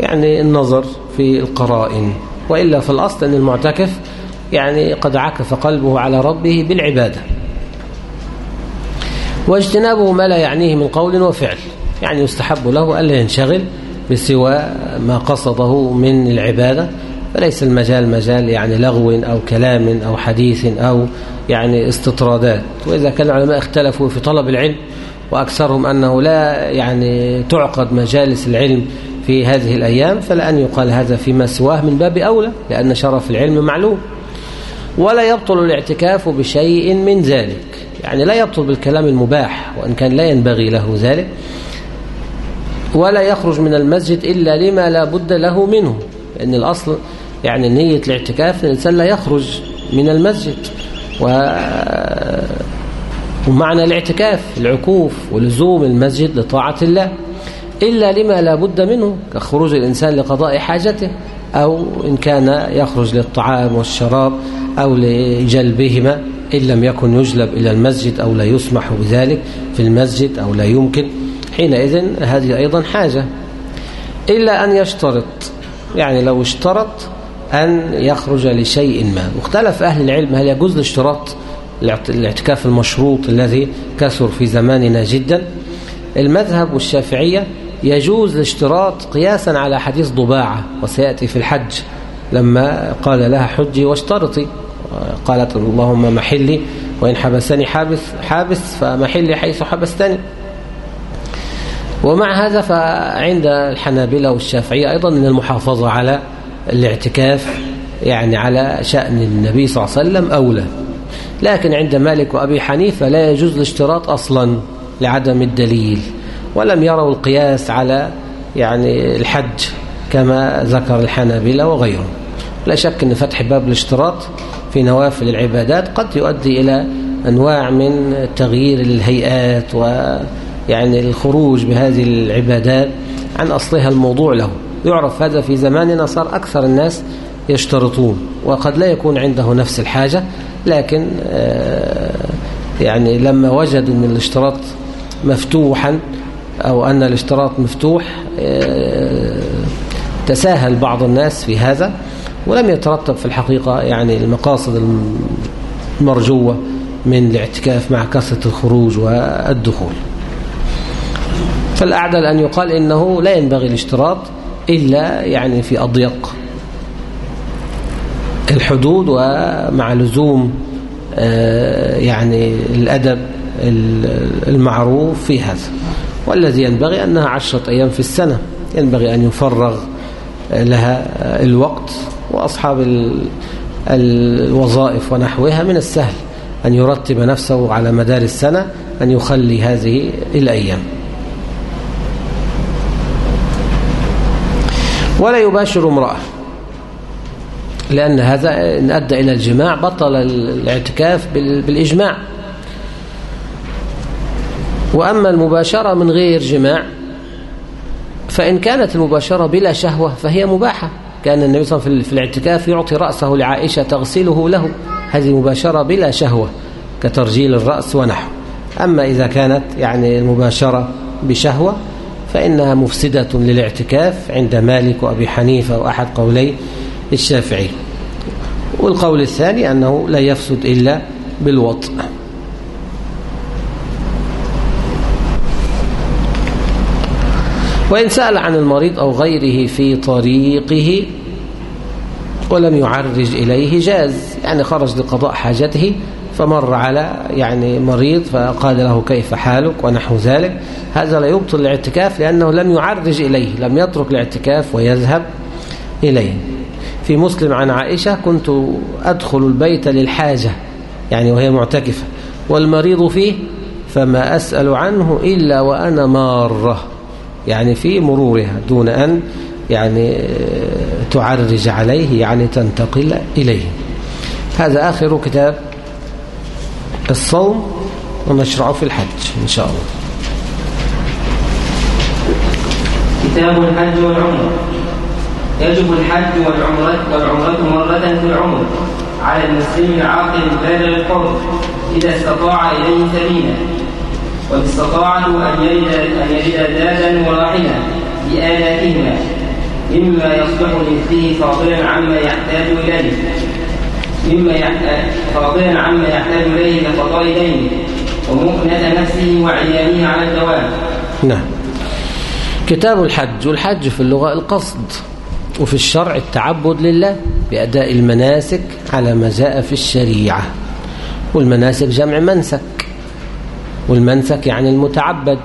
يعني النظر في القرائن. وإلا في الأصل أن المعتكف يعني قد عكف قلبه على ربه بالعبادة. واجتنابه ما لا يعنيه من قول وفعل. يعني يستحب له ألا ينشغل بسوى ما قصده من العبادة. فليس المجال مجال يعني لغو أو كلام أو حديث أو يعني استطرادات. وإذا كان العلماء اختلفوا في طلب العلم وأكثرهم أنه لا يعني تعقد مجالس العلم في هذه الأيام فلأن يقال هذا فيما سواه من باب أولى لأن شرف العلم معلوم. ولا يبطل الاعتكاف بشيء من ذلك. يعني لا يبطل بالكلام المباح وإن كان لا ينبغي له ذلك. ولا يخرج من المسجد إلا لما لا بد له منه. لأن الأصل يعني نية الاعتكاف الإنسان لا يخرج من المسجد. و ومعنى الاعتكاف العكوف ولزوم المسجد لطاعة الله. إلا لما لا بد منه كخروج الإنسان لقضاء حاجته أو إن كان يخرج للطعام والشراب أو لجلبهما إن لم يكن يجلب إلى المسجد أو لا يسمح بذلك في المسجد أو لا يمكن. حينئذ هذه أيضا حاجة. إلا أن يشترط يعني لو اشترط أن يخرج لشيء ما. واختلف أهل العلم هل يجوز الاشتراط الاعتكاف المشروط الذي كثر في زماننا جدا؟ المذهب والشافعية يجوز الاشتراط قياسا على حديث ضباعة وسيأتي في الحج. لما قال لها حجي واشترطي قالت اللهم محلي وإن حبسني حابس, حابس فمحلي حيث حبستني. ومع هذا فعند الحنابلة والشافعية أيضا من المحافظة على الاعتكاف يعني على شأن النبي صلى الله عليه وسلم أولى. لكن عند مالك وأبي حنيفة لا يجوز الاشتراط أصلا لعدم الدليل. ولم يروا القياس على يعني الحج كما ذكر الحنابلة وغيرهم. لا شك أن فتح باب الاشتراط في نوافل العبادات قد يؤدي إلى أنواع من تغيير الهيئات ويعني الخروج بهذه العبادات عن أصلها الموضوع له. يعرف هذا في زماننا صار أكثر الناس يشترطون وقد لا يكون عنده نفس الحاجة لكن يعني لما وجدوا أن الاشتراط مفتوحا أو أن الاشتراط مفتوح تساهل بعض الناس في هذا ولم يترتب في الحقيقة يعني المقاصد المرجوة من الاعتكاف مع كثرة الخروج والدخول. فالأعدل أن يقال إنه لا ينبغي الاشتراط إلا يعني في أضيق الحدود ومع لزوم يعني الأدب المعروف في هذا. والذي ينبغي أنها عشرة أيام في السنة. ينبغي أن يفرغ لها الوقت وأصحاب الوظائف ونحوها من السهل. أن يرتب نفسه على مدار السنة أن يخلي هذه الأيام. ولا يباشر امرأة لأن هذا إن أدى إلى الجماع بطل الاعتكاف بالإجماع. وأما المباشرة من غير جماع فإن كانت المباشرة بلا شهوة فهي مباحة. كان النبي صلى الله عليه وسلم في الاعتكاف يعطي رأسه لعائشة تغسله له. هذه مباشرة بلا شهوة كترجيل الرأس ونحو. أما إذا كانت يعني المباشرة بشهوة فإنها مفسدة للاعتكاف عند مالك وأبي حنيفة وأحد قولي الشافعي والقول الثاني أنه لا يفسد إلا بالوطء. وإن سأل عن المريض أو غيره في طريقه ولم يعرج إليه جاز. يعني خرج لقضاء حاجته فمر على يعني مريض فقال له كيف حالك ونحو ذلك. هذا لا يبطل الاعتكاف لأنه لم يعرج إليه لم يترك الاعتكاف ويذهب إليه. في مسلم عن عائشة كنت أدخل البيت للحاجة يعني وهي معتكفة والمريض فيه فما أسأل عنه إلا وأنا مارة. يعني في مرورها دون أن يعني تعرج عليه يعني تنتقل إليه. هذا آخر كتاب الصوم ونشرع في الحج إن شاء الله. كتاب الحج والعمرة. يجب الحج والعمرة والعمرة مرة في العمر. على المسلم العاقل البالغ الحر إذا استطاع إليه سبيلا. وإن استطاعت أن يرد أن يرد زادا وراحلا بآلاتهما مما يصلح لمثله فاضلا عما يحتاج إليه. مما فاضلا عما يحتاج إليه كقضاء دينه ومؤنة نفسه وعيانه على الدوام. نعم. كتاب الحج والحج في اللغة القصد وفي الشرع التعبد لله بأداء المناسك على ما جاء في الشريعة والمناسك جمع منسك. والمنسك يعني المتعبد.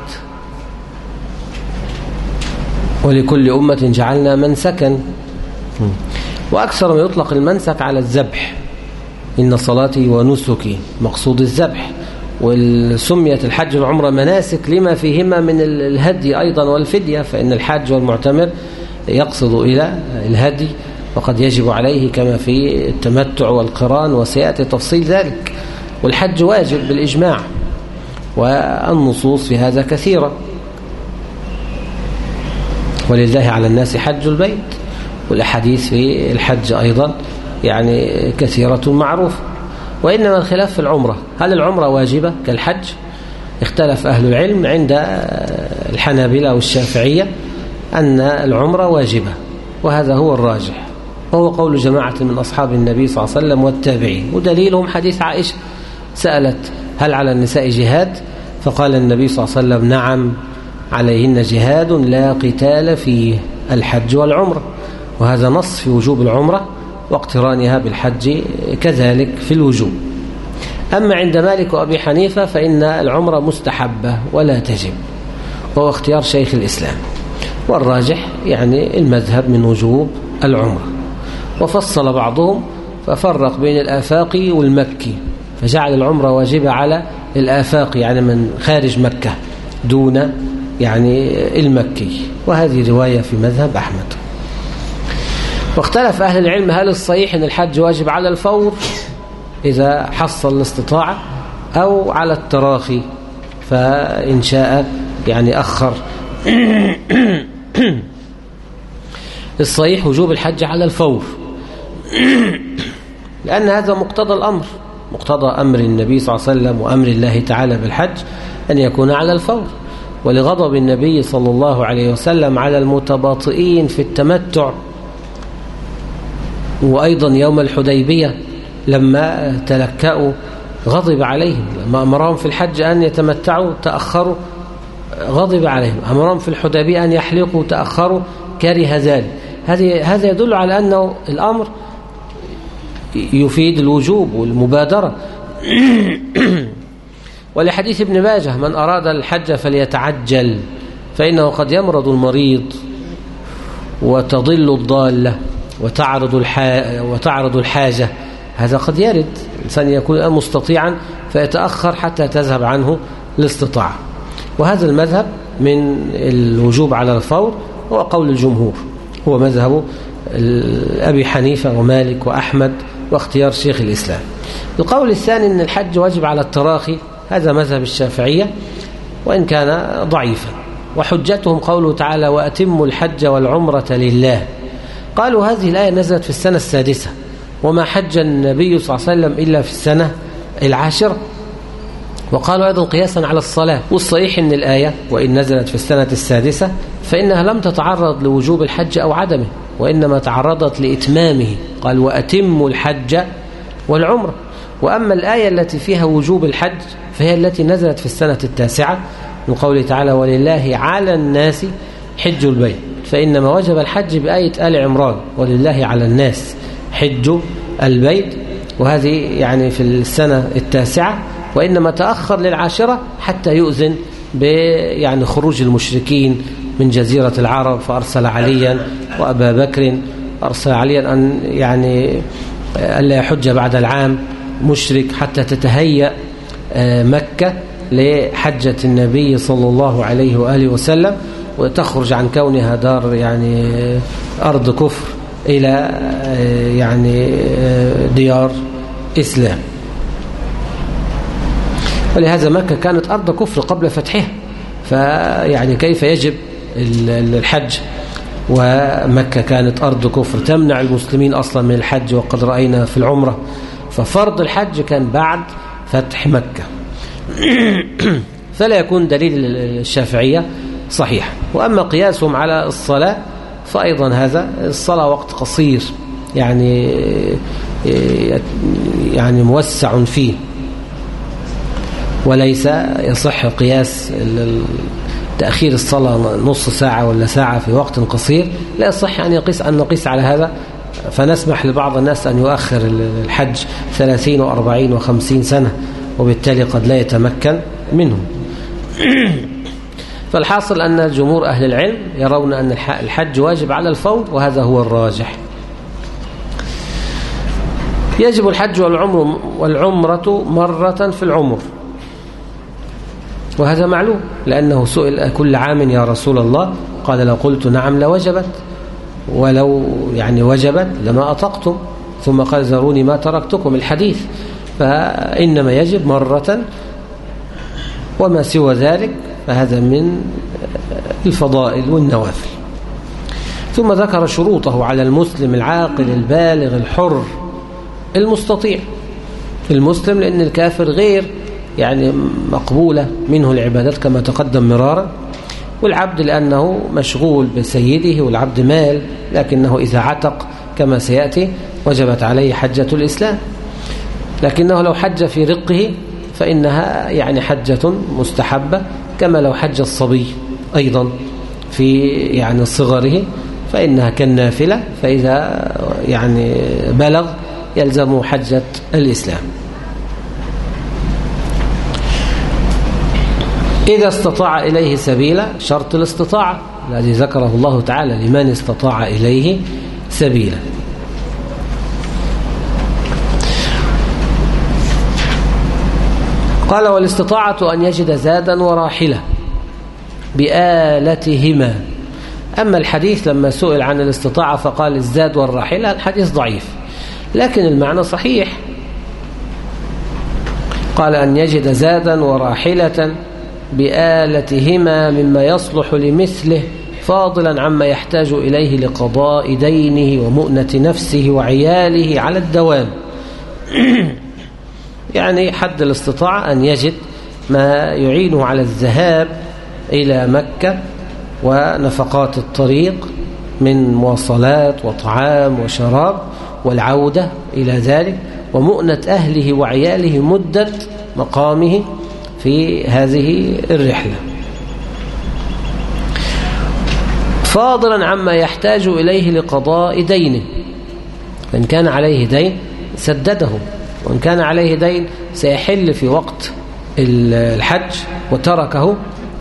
ولكل أمة جعلنا منسكا وأكثر ما يطلق المنسك على الذبح. إن صلاتي ونسكي مقصود الذبح. وسميت الحج والعمرة مناسك لما فيهما من الهدي أيضا والفدية. فإن الحاج والمعتمر يقصد إلى الهدي. وقد يجب عليه كما في التمتع والقران وسيأتي تفصيل ذلك. والحج واجب بالإجماع. والنصوص في هذا كثيرة. ولله على الناس حج البيت والأحاديث في الحج أيضا يعني كثيرة معروفة. وإنما الخلاف في العمرة. هل العمرة واجبة كالحج؟ اختلف أهل العلم عند الحنابلة والشافعية أن العمرة واجبة وهذا هو الراجح. وهو قول جماعة من أصحاب النبي صلى الله عليه وسلم والتابعين. ودليلهم حديث عائشة سألت هل على النساء جهاد؟ فقال النبي صلى الله عليه وسلم نعم عليهن جهاد لا قتال فيه الحج والعمرة وهذا نص في وجوب العمرة واقترانها بالحج كذلك في الوجوب. أما عند مالك وأبي حنيفة فإن العمرة مستحبة ولا تجب وهو اختيار شيخ الإسلام والراجح يعني المذهب من وجوب العمرة. وفصل بعضهم ففرق بين الآفاقي والمكي. فجعل العمرة واجبة على الآفاق يعني من خارج مكة دون يعني المكي. وهذه رواية في مذهب أحمد. واختلف أهل العلم هل الصحيح أن الحج واجب على الفور؟ إذا حصل الاستطاعة أو على التراخي فإن شاء يعني أخر. الصحيح وجوب الحج على الفور. لأن هذا مقتضى الأمر. مقتضى أمر النبي صلى الله عليه وسلم وأمر الله تعالى بالحج أن يكون على الفور. ولغضب النبي صلى الله عليه وسلم على المتباطئين في التمتع. وأيضا يوم الحديبية لما تلكأوا غضب عليهم لما أمرهم في الحج أن يتمتعوا تأخروا غضب عليهم. أمرهم في الحديبية أن يحلقوا تأخروا كره ذلك. هذا يدل على أنه الأمر يفيد الوجوب والمبادرة. ولحديث ابن ماجه من أراد الحج فليتعجل فإنه قد يمرض المريض وتضل الضالة وتعرض, وتعرض الحاجة. هذا قد يرد. الإنسان يكون مستطيعا فيتأخر حتى تذهب عنه الاستطاعة. وهذا المذهب من الوجوب على الفور هو قول الجمهور. هو مذهب أبي حنيفة ومالك وأحمد واختيار شيخ الإسلام. القول الثاني أن الحج واجب على التراخي هذا مذهب الشافعية وإن كان ضعيفا. وحجتهم قوله تعالى وأتموا الحج والعمرة لله قالوا هذه الآية نزلت في السنة السادسة وما حج النبي صلى الله عليه وسلم إلا في السنة العاشرة. وقالوا أيضا قياسا على الصلاة والصحيح أن الآية وإن نزلت في السنة السادسة فإنها لم تتعرض لوجوب الحج أو عدمه وإنما تعرضت لإتمامه قال وأتموا الحج والعمرة وأما الآية التي فيها وجوب الحج فهي التي نزلت في السنة التاسعة من قوله تعالى ولله على الناس حج البيت فإنما وجب الحج بآية آل عمران ولله على الناس حج البيت وهذه يعني في السنة التاسعة وإنما تأخر للعاشرة حتى يؤذن يعني خروج المشركين من جزيرة العرب فأرسل عليا وأبا بكر أرسل عليا أن يعني ألا يحج بعد العام مشرك حتى تتهيأ آه، مكة لحجة النبي صلى الله عليه وآله وسلم وتخرج عن كونها دار يعني أرض كفر إلى آه، يعني آه، ديار إسلام. ولهذا مكة كانت أرض كفر قبل فتحها فيعني كيف يجب الحج؟ ومكة كانت أرض كفر تمنع المسلمين أصلا من الحج وقد رأينا في العمرة ففرض الحج كان بعد فتح مكة. فلا يكون دليل الشافعية صحيح. وأما قياسهم على الصلاة فأيضا هذا الصلاة وقت قصير يعني يعني موسع فيه. وليس يصح قياس تأخير الصلاة نص ساعة ولا ساعة في وقت قصير. لا يصح أن يقيس أن نقيس على هذا. فنسمح لبعض الناس أن يؤخر الحج ثلاثين وأربعين وخمسين سنة وبالتالي قد لا يتمكن منه. فالحاصل أن جمهور أهل العلم يرون أن الحج واجب على الفور وهذا هو الراجح. يجب الحج والعمر والعمرة مرة في العمر. وهذا معلوم لأنه سئل كل عام يا رسول الله قال لو قلت نعم لوجبت ولو يعني وجبت لما أطقتم ثم قال زروني ما تركتكم الحديث فإنما يجب مرة وما سوى ذلك فهذا من الفضائل والنوافل. ثم ذكر شروطه على المسلم العاقل البالغ الحر المستطيع. المسلم لأن الكافر غير يعني مقبولة منه العبادات كما تقدم مرارا والعبد لأنه مشغول بسيده والعبد مال لكنه إذا عتق كما سيأتي وجبت عليه حجة الإسلام. لكنه لو حج في رقه فإنها يعني حجة مستحبة كما لو حج الصبي أيضا في يعني صغره فإنها كالنافلة فإذا يعني بلغ يلزم حجة الإسلام. إذا استطاع إليه سبيلا شرط الاستطاعة الذي ذكره الله تعالى لمن استطاع إليه سبيلا. قال والإستطاعة أن يجد زادا وراحلة بآلتهما. أما الحديث لما سئل عن الاستطاعة فقال الزاد والراحلة الحديث ضعيف لكن المعنى صحيح. قال أن يجد زادا وراحلة بآلتهما مما يصلح لمثله فاضلا عما يحتاج إليه لقضاء دينه ومؤنة نفسه وعياله على الدوام. يعني حد الاستطاعة أن يجد ما يعينه على الذهاب إلى مكة ونفقات الطريق من مواصلات وطعام وشراب والعودة إلى ذلك ومؤنة أهله وعياله مدة مقامه في هذه الرحلة. فاضلا عما يحتاج إليه لقضاء دينه فإن كان عليه دين سدده وإن كان عليه دين سيحل في وقت الحج وتركه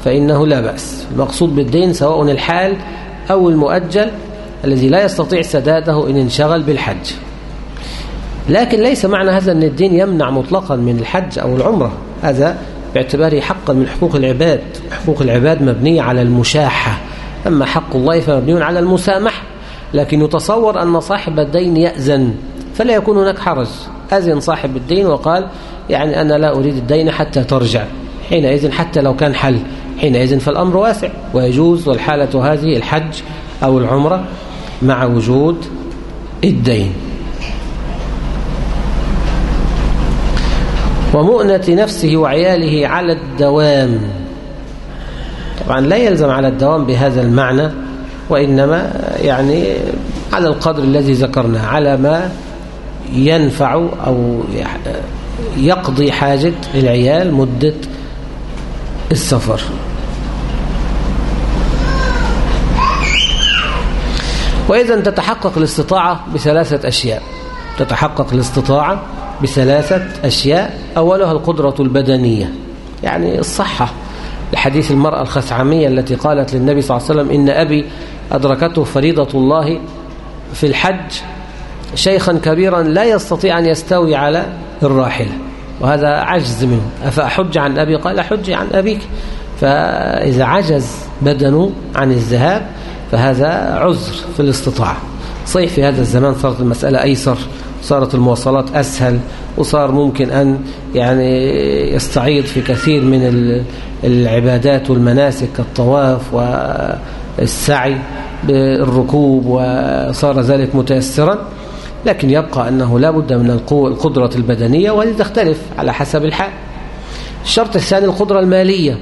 فإنه لا بأس. المقصود بالدين سواء الحال أو المؤجل الذي لا يستطيع سداده إن انشغل بالحج. لكن ليس معنى هذا أن الدين يمنع مطلقا من الحج أو العمرة. هذا باعتباره حقا من حقوق العباد. حقوق العباد مبنية على المشاحة. أما حق الله فمبني على المسامحة. لكن يتصور أن صاحب الدين يأذن فلا يكون هناك حرج. أذن صاحب الدين وقال يعني أنا لا أريد الدين حتى ترجع. حينئذ حتى لو كان حل. حينئذ فالأمر واسع. ويجوز والحالة هذه الحج أو العمرة مع وجود الدين. ومؤنة نفسه وعياله على الدوام. طبعا لا يلزم على الدوام بهذا المعنى وإنما يعني على القدر الذي ذكرناه على ما ينفع أو يقضي حاجة العيال مدة السفر. وإذا تتحقق الاستطاعة بثلاثة أشياء. تتحقق الاستطاعة بثلاثة أشياء. أولها القدرة البدنية يعني الصحة. لحديث المرأة الخثعمية التي قالت للنبي صلى الله عليه وسلم إن أبي أدركته فريضة الله في الحج شيخا كبيرا لا يستطيع أن يستوي على الراحلة وهذا عجز منه. أفأحج عن أبي؟ قال حج عن أبيك. فإذا عجز بدنه عن الذهاب فهذا عذر في الاستطاعة. صحيح في هذا الزمان صارت المسألة أيسر صارت المواصلات أسهل وصار ممكن أن يعني يستعيض في كثير من العبادات والمناسك كالطواف والسعي بالركوب وصار ذلك متيسرا. لكن يبقى أنه لا بد من القدرة البدنية وهذه تختلف على حسب الحال. الشرط الثاني القدرة المالية.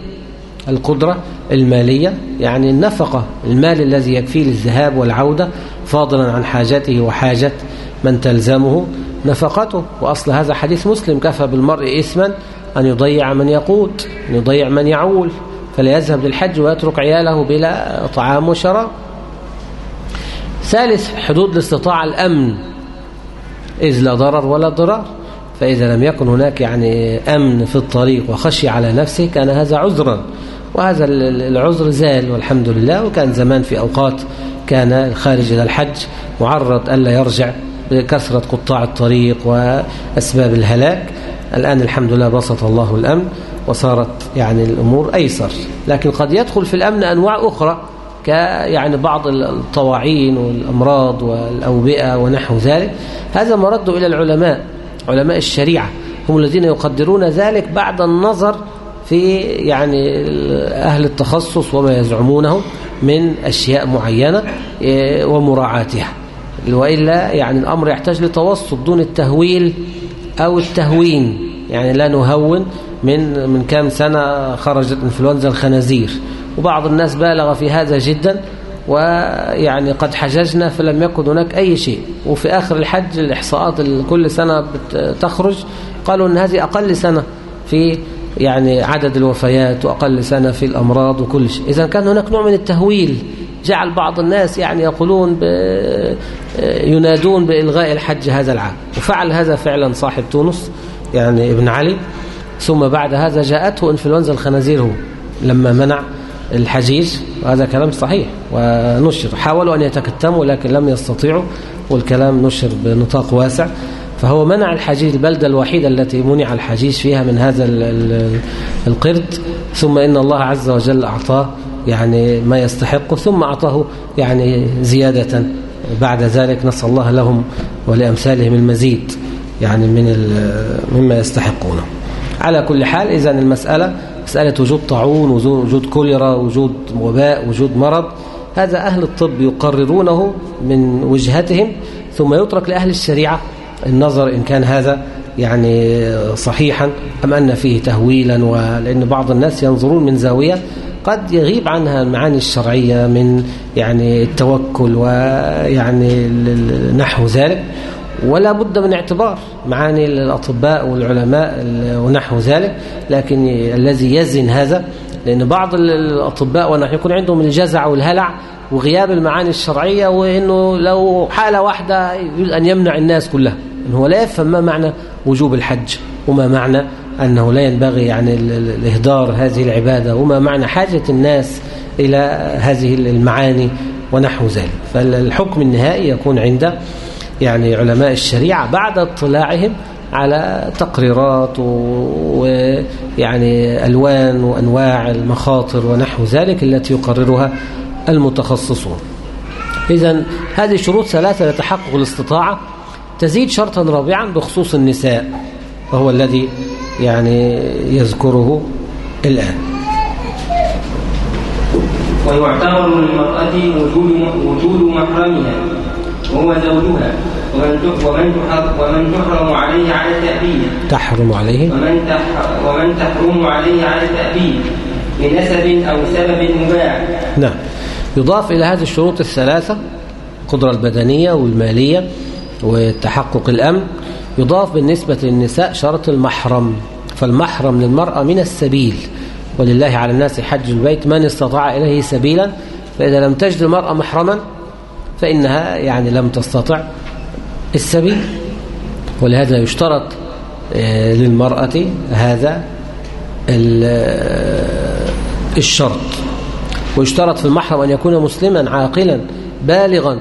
القدرة المالية يعني النفقة المال الذي يكفيه للذهاب والعودة فاضلا عن حاجته وحاجة من تلزمه نفقته. وأصل هذا حديث مسلم كفى بالمرء إثما أن يضيع من يقوت أن يضيع من يعول فلا يذهب للحج ويترك عياله بلا طعام وشراب. ثالث حدود الاستطاعة الأمن إذ لا ضرر ولا ضرار فإذا لم يكن هناك يعني أمن في الطريق وخشي على نفسه كان هذا عذرا. وهذا العذر زال والحمد لله. وكان زمان في أوقات كان الخارج إلى الحج معرض ألا يرجع. بكثرة قطاع الطريق وأسباب الهلاك. الآن الحمد لله بسط الله الأمن وصارت يعني الأمور أيسر. لكن قد يدخل في الأمن أنواع أخرى ك يعني بعض الطواعين والأمراض والأوبئة ونحو ذلك. هذا مرد إلى العلماء علماء الشريعة. هم الذين يقدرون ذلك بعد النظر في يعني أهل التخصص وما يزعمونه من أشياء معينة إيه، ومراعاتها. وإلا يعني الأمر يحتاج لتوسط دون التهويل أو التهوين. يعني لا نهون من من كام سنة خرجت إنفلونزا الخنازير. وبعض الناس بالغ في هذا جدا ويعني قد حججنا فلم يكن هناك أي شيء. وفي آخر الحج الإحصاءات كل سنة تخرج قالوا أن هذه أقل سنة في يعني عدد الوفيات وأقل سنة في الأمراض وكل شيء. إذا كان هناك نوع من التهويل جعل بعض الناس يعني يقولون ب... ينادون بإلغاء الحج هذا العام. وفعل هذا فعلا صاحب تونس يعني ابن علي. ثم بعد هذا جاءته انفلونزا الخنازير هو لما منع الحجيج. وهذا كلام صحيح ونشر. حاولوا أن يتكتموا لكن لم يستطيعوا والكلام نشر بنطاق واسع. فهو منع الحجيج البلدة الوحيدة التي منع الحجيج فيها من هذا القرد. ثم إن الله عز وجل أعطاه يعني ما يستحقه ثم أعطاه يعني زيادة. بعد ذلك نسأل الله لهم ولأمثالهم المزيد يعني من مما يستحقونه على كل حال إذا المسألة مسألة وجود طاعون وجود كوليرا وجود وباء وجود مرض هذا أهل الطب يقررونه من وجهتهم ثم يترك لأهل الشريعة النظر إن كان هذا يعني صحيحا أم أن فيه تهويلا ولأن بعض الناس ينظرون من زاوية قد يغيب عنها المعاني الشرعية من يعني التوكل ويعني نحو ذلك ولا بد من اعتبار معاني الأطباء والعلماء ونحو ذلك. لكن الذي يزن هذا لأن بعض الأطباء ونحن يكون عندهم الجزع والهلع وغياب المعاني الشرعية وإنه لو حالة واحدة أن يمنع الناس كلها. إنه هو لا يفهم ما معنى وجوب الحج وما معنى أنه لا ينبغي يعني الإهدار هذه العبادة وما معنى حاجة الناس إلى هذه المعاني ونحو ذلك. فالحكم النهائي يكون عند يعني علماء الشريعة بعد اطلاعهم على تقريرات ويعني ألوان وأنواع المخاطر ونحو ذلك التي يقررها المتخصصون. إذا هذه شروط ثلاثة لتحقق الاستطاعة. تزيد شرطا رابعا بخصوص النساء وهو الذي يعني يذكره الآن. ويعتبر للمرأة وجود وجود محرمها وهو زوجها ومن ومن ومن تحرم عليه على التأبيد تحرم عليه؟ ومن ومن تحرم عليه على التأبيد بنسب أو سبب مباح. نعم. يضاف إلى هذه الشروط الثلاثة القدرة البدنية والمالية وتحقق الأمن يضاف بالنسبة للنساء شرط المحرم فالمحرم للمرأة من السبيل ولله على الناس حج البيت من استطاع إليه سبيلا فإذا لم تجد المرأة محرما فإنها يعني لم تستطع السبيل ولهذا يشترط آه، للمرأة هذا آه، الشرط. ويشترط في المحرم أن يكون مسلما عاقلا بالغا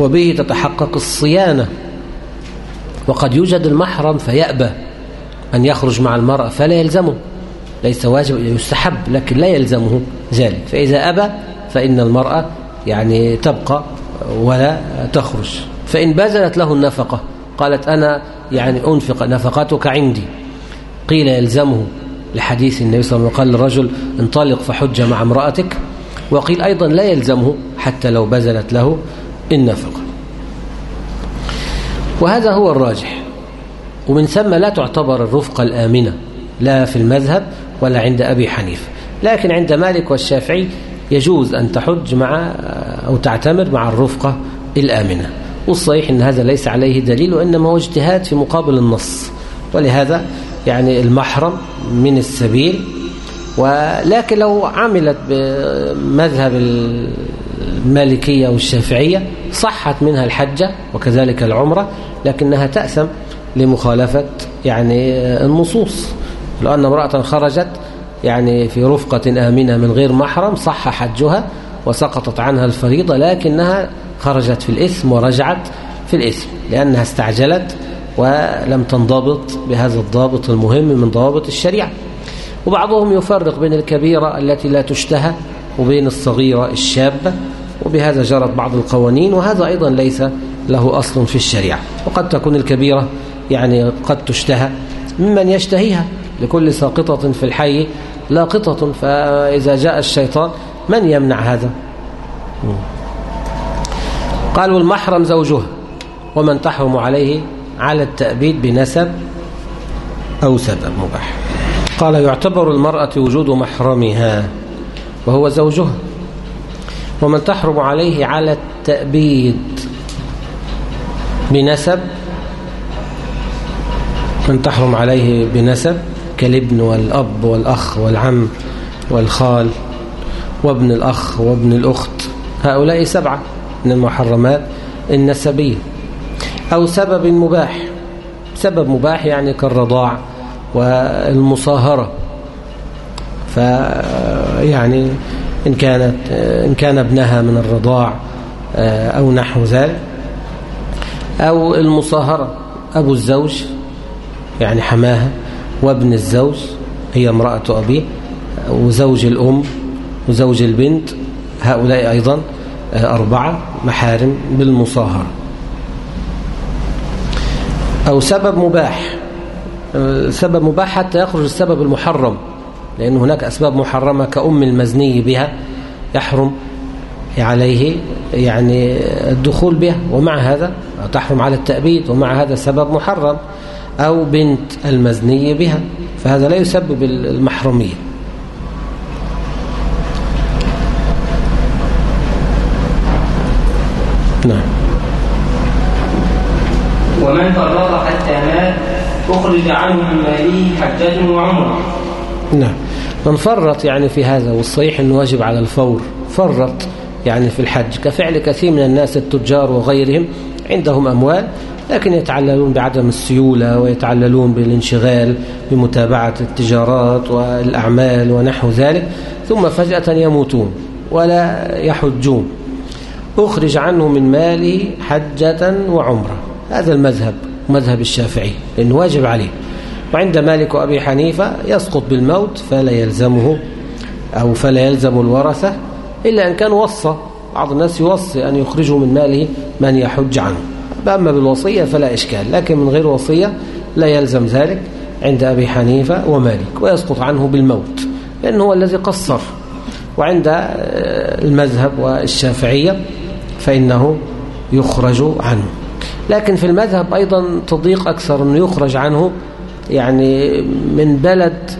وبه تتحقق الصيانة. وقد يوجد المحرم فيأبى أن يخرج مع المرأة فلا يلزمه. ليس واجب يستحب لكن لا يلزمه ذلك. فإذا أبى فإن المرأة يعني تبقى ولا تخرج. فإن بذلت له النفقة قالت أنا يعني أنفق نفقتك عندي. قيل يلزمه لحديث النبي صلى الله عليه وسلم قال الرجل انطلق فحج مع امرأتك. وقيل أيضا لا يلزمه حتى لو بذلت له النفقة. وهذا هو الراجح. ومن ثم لا تعتبر الرفقة الآمنة لا في المذهب ولا عند أبي حنيفة. لكن عند مالك والشافعي يجوز أن تحج مع أو تعتمر مع الرفقة الآمنة. والصحيح أن هذا ليس عليه دليل وإنما هو اجتهاد في مقابل النص. ولهذا يعني المحرم من السبيل. ولكن لو عملت بمذهب المالكية والشافعية صحت منها الحجة وكذلك العمرة لكنها تأثم لمخالفة يعني النصوص. لو أن امرأة خرجت يعني في رفقة آمنة من غير محرم صح حجها وسقطت عنها الفريضة لكنها خرجت في الإثم ورجعت في الإثم لأنها استعجلت ولم تنضبط بهذا الضابط المهم من ضوابط الشريعة. وبعضهم يفرق بين الكبيرة التي لا تشتهى وبين الصغيرة الشابة وبهذا جرت بعض القوانين وهذا أيضا ليس له أصل في الشريعة. وقد تكون الكبيرة يعني قد تشتهى ممن يشتهيها. لكل ساقطة في الحي لاقطة فإذا جاء الشيطان من يمنع هذا؟ قالوا المحرم زوجها ومن تحرم عليه على التأبيد بنسب أو سبب مباح. قال يعتبر المرأة وجود محرمها وهو زوجها. ومن تحرم عليه على التأبيد. بنسب من تحرم عليه بنسب كالابن والأب والأخ والعم والخال وابن الأخ وابن الأخت. هؤلاء سبعة من المحرمات النسبية. أو سبب مباح. سبب مباح يعني كالرضاع والمصاهرة. فيعني إن كانت إن كان ابنها من الرضاع أو نحو ذلك أو المصاهرة أبو الزوج يعني حماها وابن الزوج هي امرأة أبيه وزوج الأم وزوج البنت هؤلاء أيضا أربعة محارم بالمصاهرة. أو سبب مباح سبب مباح حتى يخرج السبب المحرم. لأن هناك أسباب محرمة كأم المزني بها يحرم عليه يعني الدخول بها ومع هذا تحرم على التأبيد ومع هذا سبب محرم أو بنت المزني بها. فهذا لا يسبب المحرمية نعم. ومن فرط حتى مات أخرج عنه من ماله حجة وعمرة. نعم. من فرط يعني في هذا والصحيح أنه واجب على الفور. فرط يعني في الحج. كفعل كثير من الناس التجار وغيرهم عندهم أموال لكن يتعللون بعدم السيولة ويتعللون بالانشغال بمتابعة التجارات والأعمال ونحو ذلك ثم فجأة يموتون ولا يحجون. أخرج عنه من ماله حجة وعمرة. هذا المذهب مذهب الشافعي لأنه واجب عليه. وعند مالك وأبي حنيفة يسقط بالموت فلا يلزمه أو فلا يلزم الورثة إلا أن كان وصى. بعض الناس يوصي أن يخرجوا من ماله من يحج عنه. أما بالوصية فلا إشكال لكن من غير وصية لا يلزم ذلك عند أبي حنيفة ومالك ويسقط عنه بالموت لأنه هو الذي قصر. وعند المذهب والشافعية فإنه يخرج عنه. لكن في المذهب أيضا تضيق أكثر أنه يخرج عنه يعني من بلد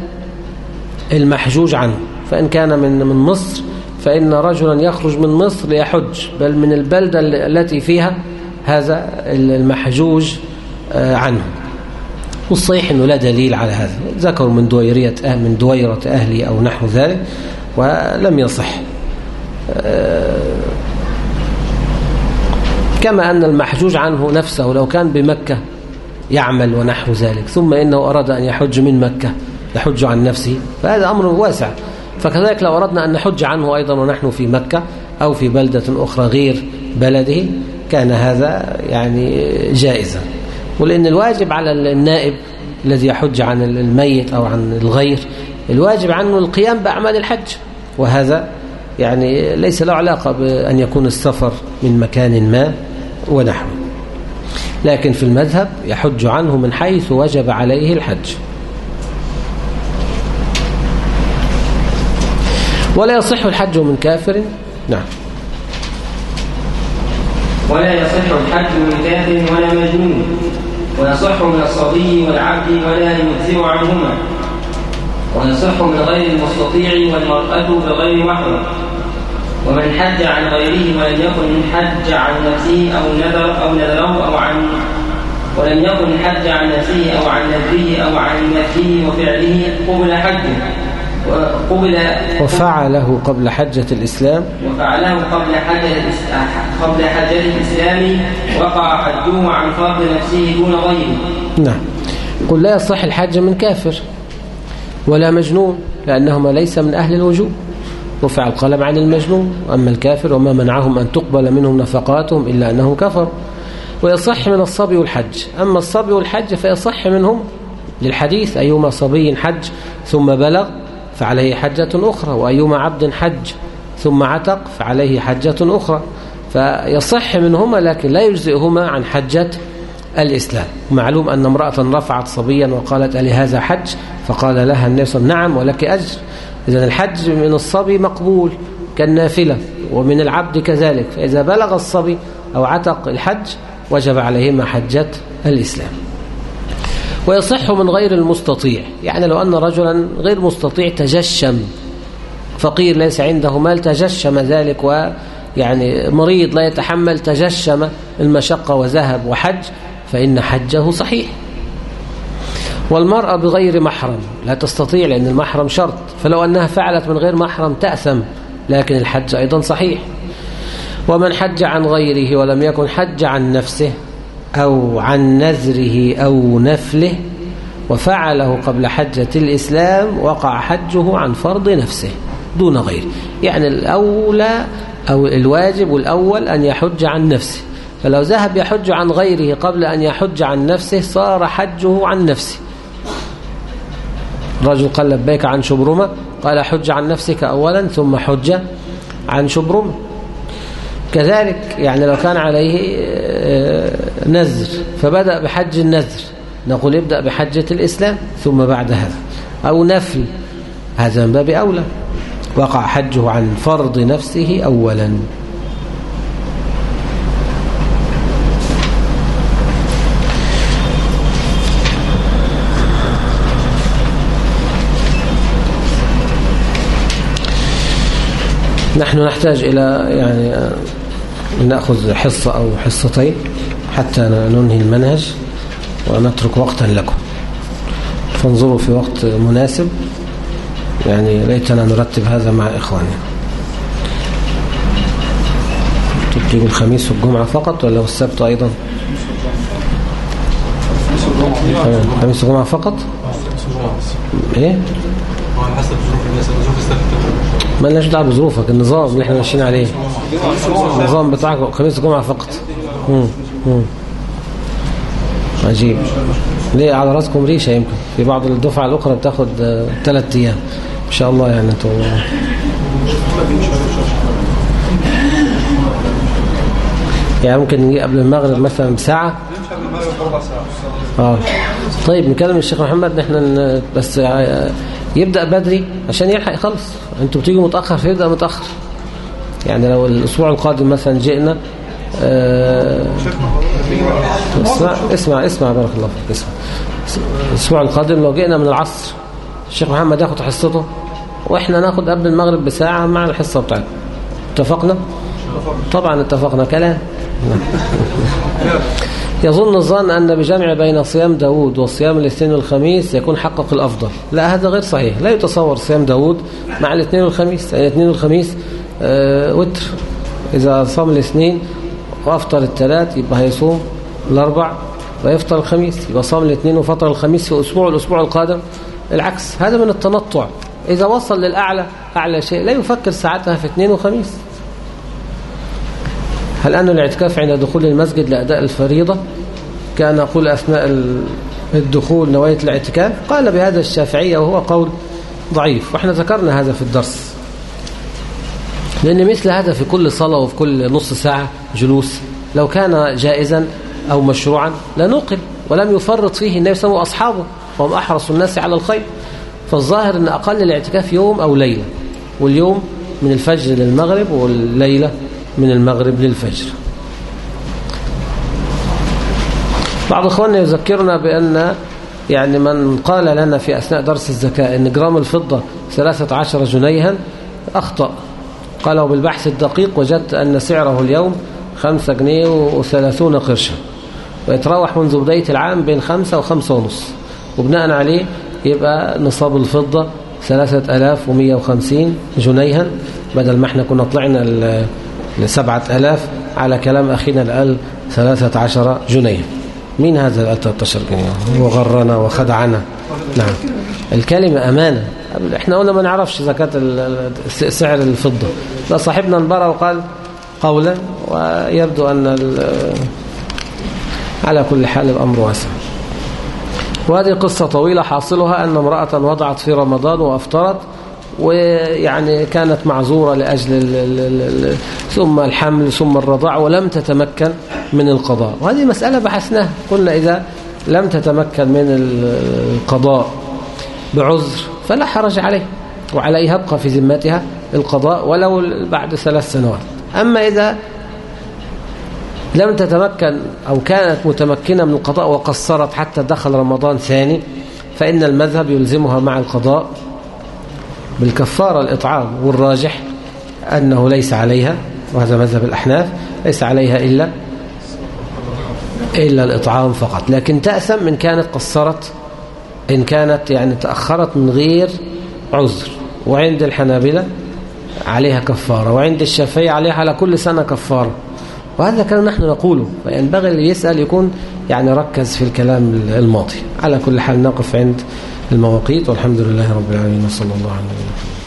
المحجوج عنه فإن كان من من مصر فإن رجلا يخرج من مصر ليحج بل من البلدة التي فيها هذا المحجوج عنه. والصحيح أنه لا دليل على هذا. ذكروا من دويرية أهل من دويرة أهلي أو نحو ذلك ولم يصح. كما أن المحجوج عنه نفسه لو كان بمكة يعمل ونحو ذلك. ثم إنه أراد أن يحج من مكة يحج عن نفسه فهذا أمر واسع. فكذلك لو أردنا أن نحج عنه أيضا ونحن في مكة أو في بلدة أخرى غير بلده كان هذا يعني جائزا. ولأن الواجب على النائب الذي يحج عن الميت أو عن الغير الواجب عنه القيام بأعمال الحج. وهذا يعني ليس له علاقة بأن يكون السفر من مكان ما ونحوه لكن في المذهب يحج عنه من حيث وجب عليه الحج. ولا يصح الحج من كافر. نعم. ولا يصح الحج من كافر ولا مجنون. ويصح من الصبي والعبد ولا يجزئ عنهما. ويصح من غير المستطيع والمرأة بغير محرم ومن حج عن غيره ولم يكن حج عن نفسه أو نذر أو نذره أو عن ولم يكن حج عن نفسه أو عن نذره أو عن نفسه وفعله قبل حجه. وقبل وفعله قبل حجة الإسلام. وفعله قبل حجة قبل حجة الإسلام وقع حجه عن فرض نفسه دون غيره. نعم. قل لا يصح الحج من كافر ولا مجنون لأنهما ليس من أهل الوجوب. رفع القلم عن المجنون وأما الكافر وما منعهم أن تقبل منهم نفقاتهم إلا أنهم كفروا. ويصح من الصبي والحج. أما الصبي والحج فيصح منهم للحديث أيما صبي حج ثم بلغ فعليه حجة أخرى وأيما عبد حج ثم عتق فعليه حجة أخرى. فيصح منهما لكن لا يجزئهما عن حجة الإسلام. معلوم أن امرأة رفعت صبيا وقالت ألي هذا حج؟ فقال لها النبي نعم ولك أجر. إذا الحج من الصبي مقبول كالنافلة ومن العبد كذلك فإذا بلغ الصبي أو عتق الحج وجب عليهما حجة الإسلام. ويصح من غير المستطيع يعني لو أن رجلا غير مستطيع تجشم فقير ليس عنده مال تجشم ذلك ويعني مريض لا يتحمل تجشم المشقة وذهب وحج فإن حجه صحيح. والمرأة بغير محرم. لا تستطيع لأن المحرم شرط. فلو أنها فعلت من غير محرم تأثم. لكن الحج أيضا صحيح. ومن حج عن غيره ولم يكن حج عن نفسه أو عن نذره أو نفله وفعله قبل حجة الإسلام وقع حجه عن فرض نفسه دون غيره يعني الأولى أو الواجب الأول أن يحج عن نفسه. فلو ذهب يحج عن غيره قبل أن يحج عن نفسه صار حجه عن نفسه. رجل قال لبيك عن شبرمة قال حج عن نفسك أولا ثم حج عن شبرمة. كذلك يعني لو كان عليه نذر فبدأ بحج النذر. نقول ابدأ بحجة الإسلام ثم بعد هذا. أو نفل هذا من باب أولى. وقع حجه عن فرض نفسه أولا. نحن نحتاج إلى يعني نأخذ حصة أو حصتين حتى ننهي المنهج ونترك وقتا لكم. فانظروا في وقت مناسب. يعني ليتنا نرتب هذا مع إخواننا. تبتيجوا الخميس والجمعة فقط ولا والسبت أيضا؟ خميس والجمعة فقط؟ إيه؟ حسب ظروف الناس. ما لناش دعوه بظروفك النظام اللي إحنا ماشيين عليه. النظام بتاعك خميس الجمعه فقط مم. مم. عجيب. ليه؟ على راسكم ريشة يمكن. في بعض الدفعة الأخرى بتاخد ثلاث أيام. إن شاء الله يعني أنتوا يعني ممكن نجي قبل المغرب مثلا بساعة؟ آه. طيب نكلم الشيخ محمد نحن بس يبدأ بدري عشان يلحق يخلص أنتوا بتيجوا متأخر فيبدأ متأخر. يعني لو الأسبوع القادم مثلا جئنا آه اسمع اسمع اسمع بارك الله فيك اسمع. الأسبوع القادم لو جئنا من العصر الشيخ محمد ياخد حصته وإحنا ناخد قبل المغرب بساعة مع الحصة بتاعتنا. اتفقنا؟ طبعا اتفقنا كلام. يظن الظن أن بجمع بين صيام داود وصيام الاثنين والخميس يكون حقق الأفضل. لا هذا غير صحيح. لا يتصور صيام داود مع الاثنين والخميس. يعني الاثنين والخميس آه وتر. إذا صام الاثنين وأفطر الثلاث يبقى هيصوم الأربع ويفطر الخميس يبقى صام الاثنين وفطر الخميس في أسبوع الأسبوع القادم. العكس هذا من التنطع. إذا وصل للأعلى أعلى شيء. لا يفكر ساعتها في اثنين وخميس. هل أن الاعتكاف عند دخول المسجد لأداء الفريضة؟ كان أقول أثناء الدخول نواية الاعتكاف قال بهذا الشافعية وهو قول ضعيف وإحنا ذكرنا هذا في الدرس. لأن مثل هذا في كل صلاة وفي كل نص ساعة جلوس لو كان جائزا أو مشروعا لنقل ولم يفرط فيه النبي صلى الله عليه وسلم وأصحابه وهم أحرص الناس على الخير. فالظاهر أن أقل الاعتكاف يوم أو ليلة واليوم من الفجر للمغرب والليلة من المغرب للفجر. بعض إخواننا يذكرنا بأن يعني من قال لنا في أثناء درس الزكاة أن جرام الفضة 13 جنيها أخطأ. قال وبالبحث الدقيق وجدت أن سعره اليوم 5 جنيه و30 قرشا. ويتراوح منذ بداية العام بين خمسة وخمسة ونص. وبناء عليه يبقى نصاب الفضة ثلاثة ألاف ومية وخمسين جنيها. بدل ما إحنا كنا طلعنا لسبعة ألاف على كلام أخينا الأقل ثلاثة عشر جنيه. مين هذا الأقل 13 جنيه وغرنا وخدعنا. نعم. الكلمة أمانة إحنا قلنا ما نعرفش زكاة سعر الفضة. لا صاحبنا انبرى وقال قولا ويبدو أن على كل حال الأمر واسع. وهذه قصة طويلة حاصلها أن امرأة وضعت في رمضان وأفطرت ويعني كانت معذورة لأجل ال ال ال ثم الحمل ثم الرضاع ولم تتمكن من القضاء. وهذه مسألة بحثناها. قلنا إذا لم تتمكن من القضاء بعذر فلا حرج عليه وعليها يبقى في ذمتها القضاء ولو بعد ثلاث سنوات. أما إذا لم تتمكن أو كانت متمكنة من القضاء وقصرت حتى دخل رمضان ثاني فإن المذهب يلزمها مع القضاء بالكفارة الإطعام والراجح أنه ليس عليها وهذا مذهب الأحناف ليس عليها إلا إلا الإطعام فقط. لكن تأثم من كانت قصرت إن كانت يعني تأخرت من غير عذر. وعند الحنابلة عليها كفارة وعند الشافعي عليها على كل سنة كفارة. وهذا كان نحن نقوله فينبغي اللي يسأل يكون يعني ركز في الكلام الماضي. على كل حال نقف عند المواقيت والحمد لله رب العالمين وصلى الله عليه وسلم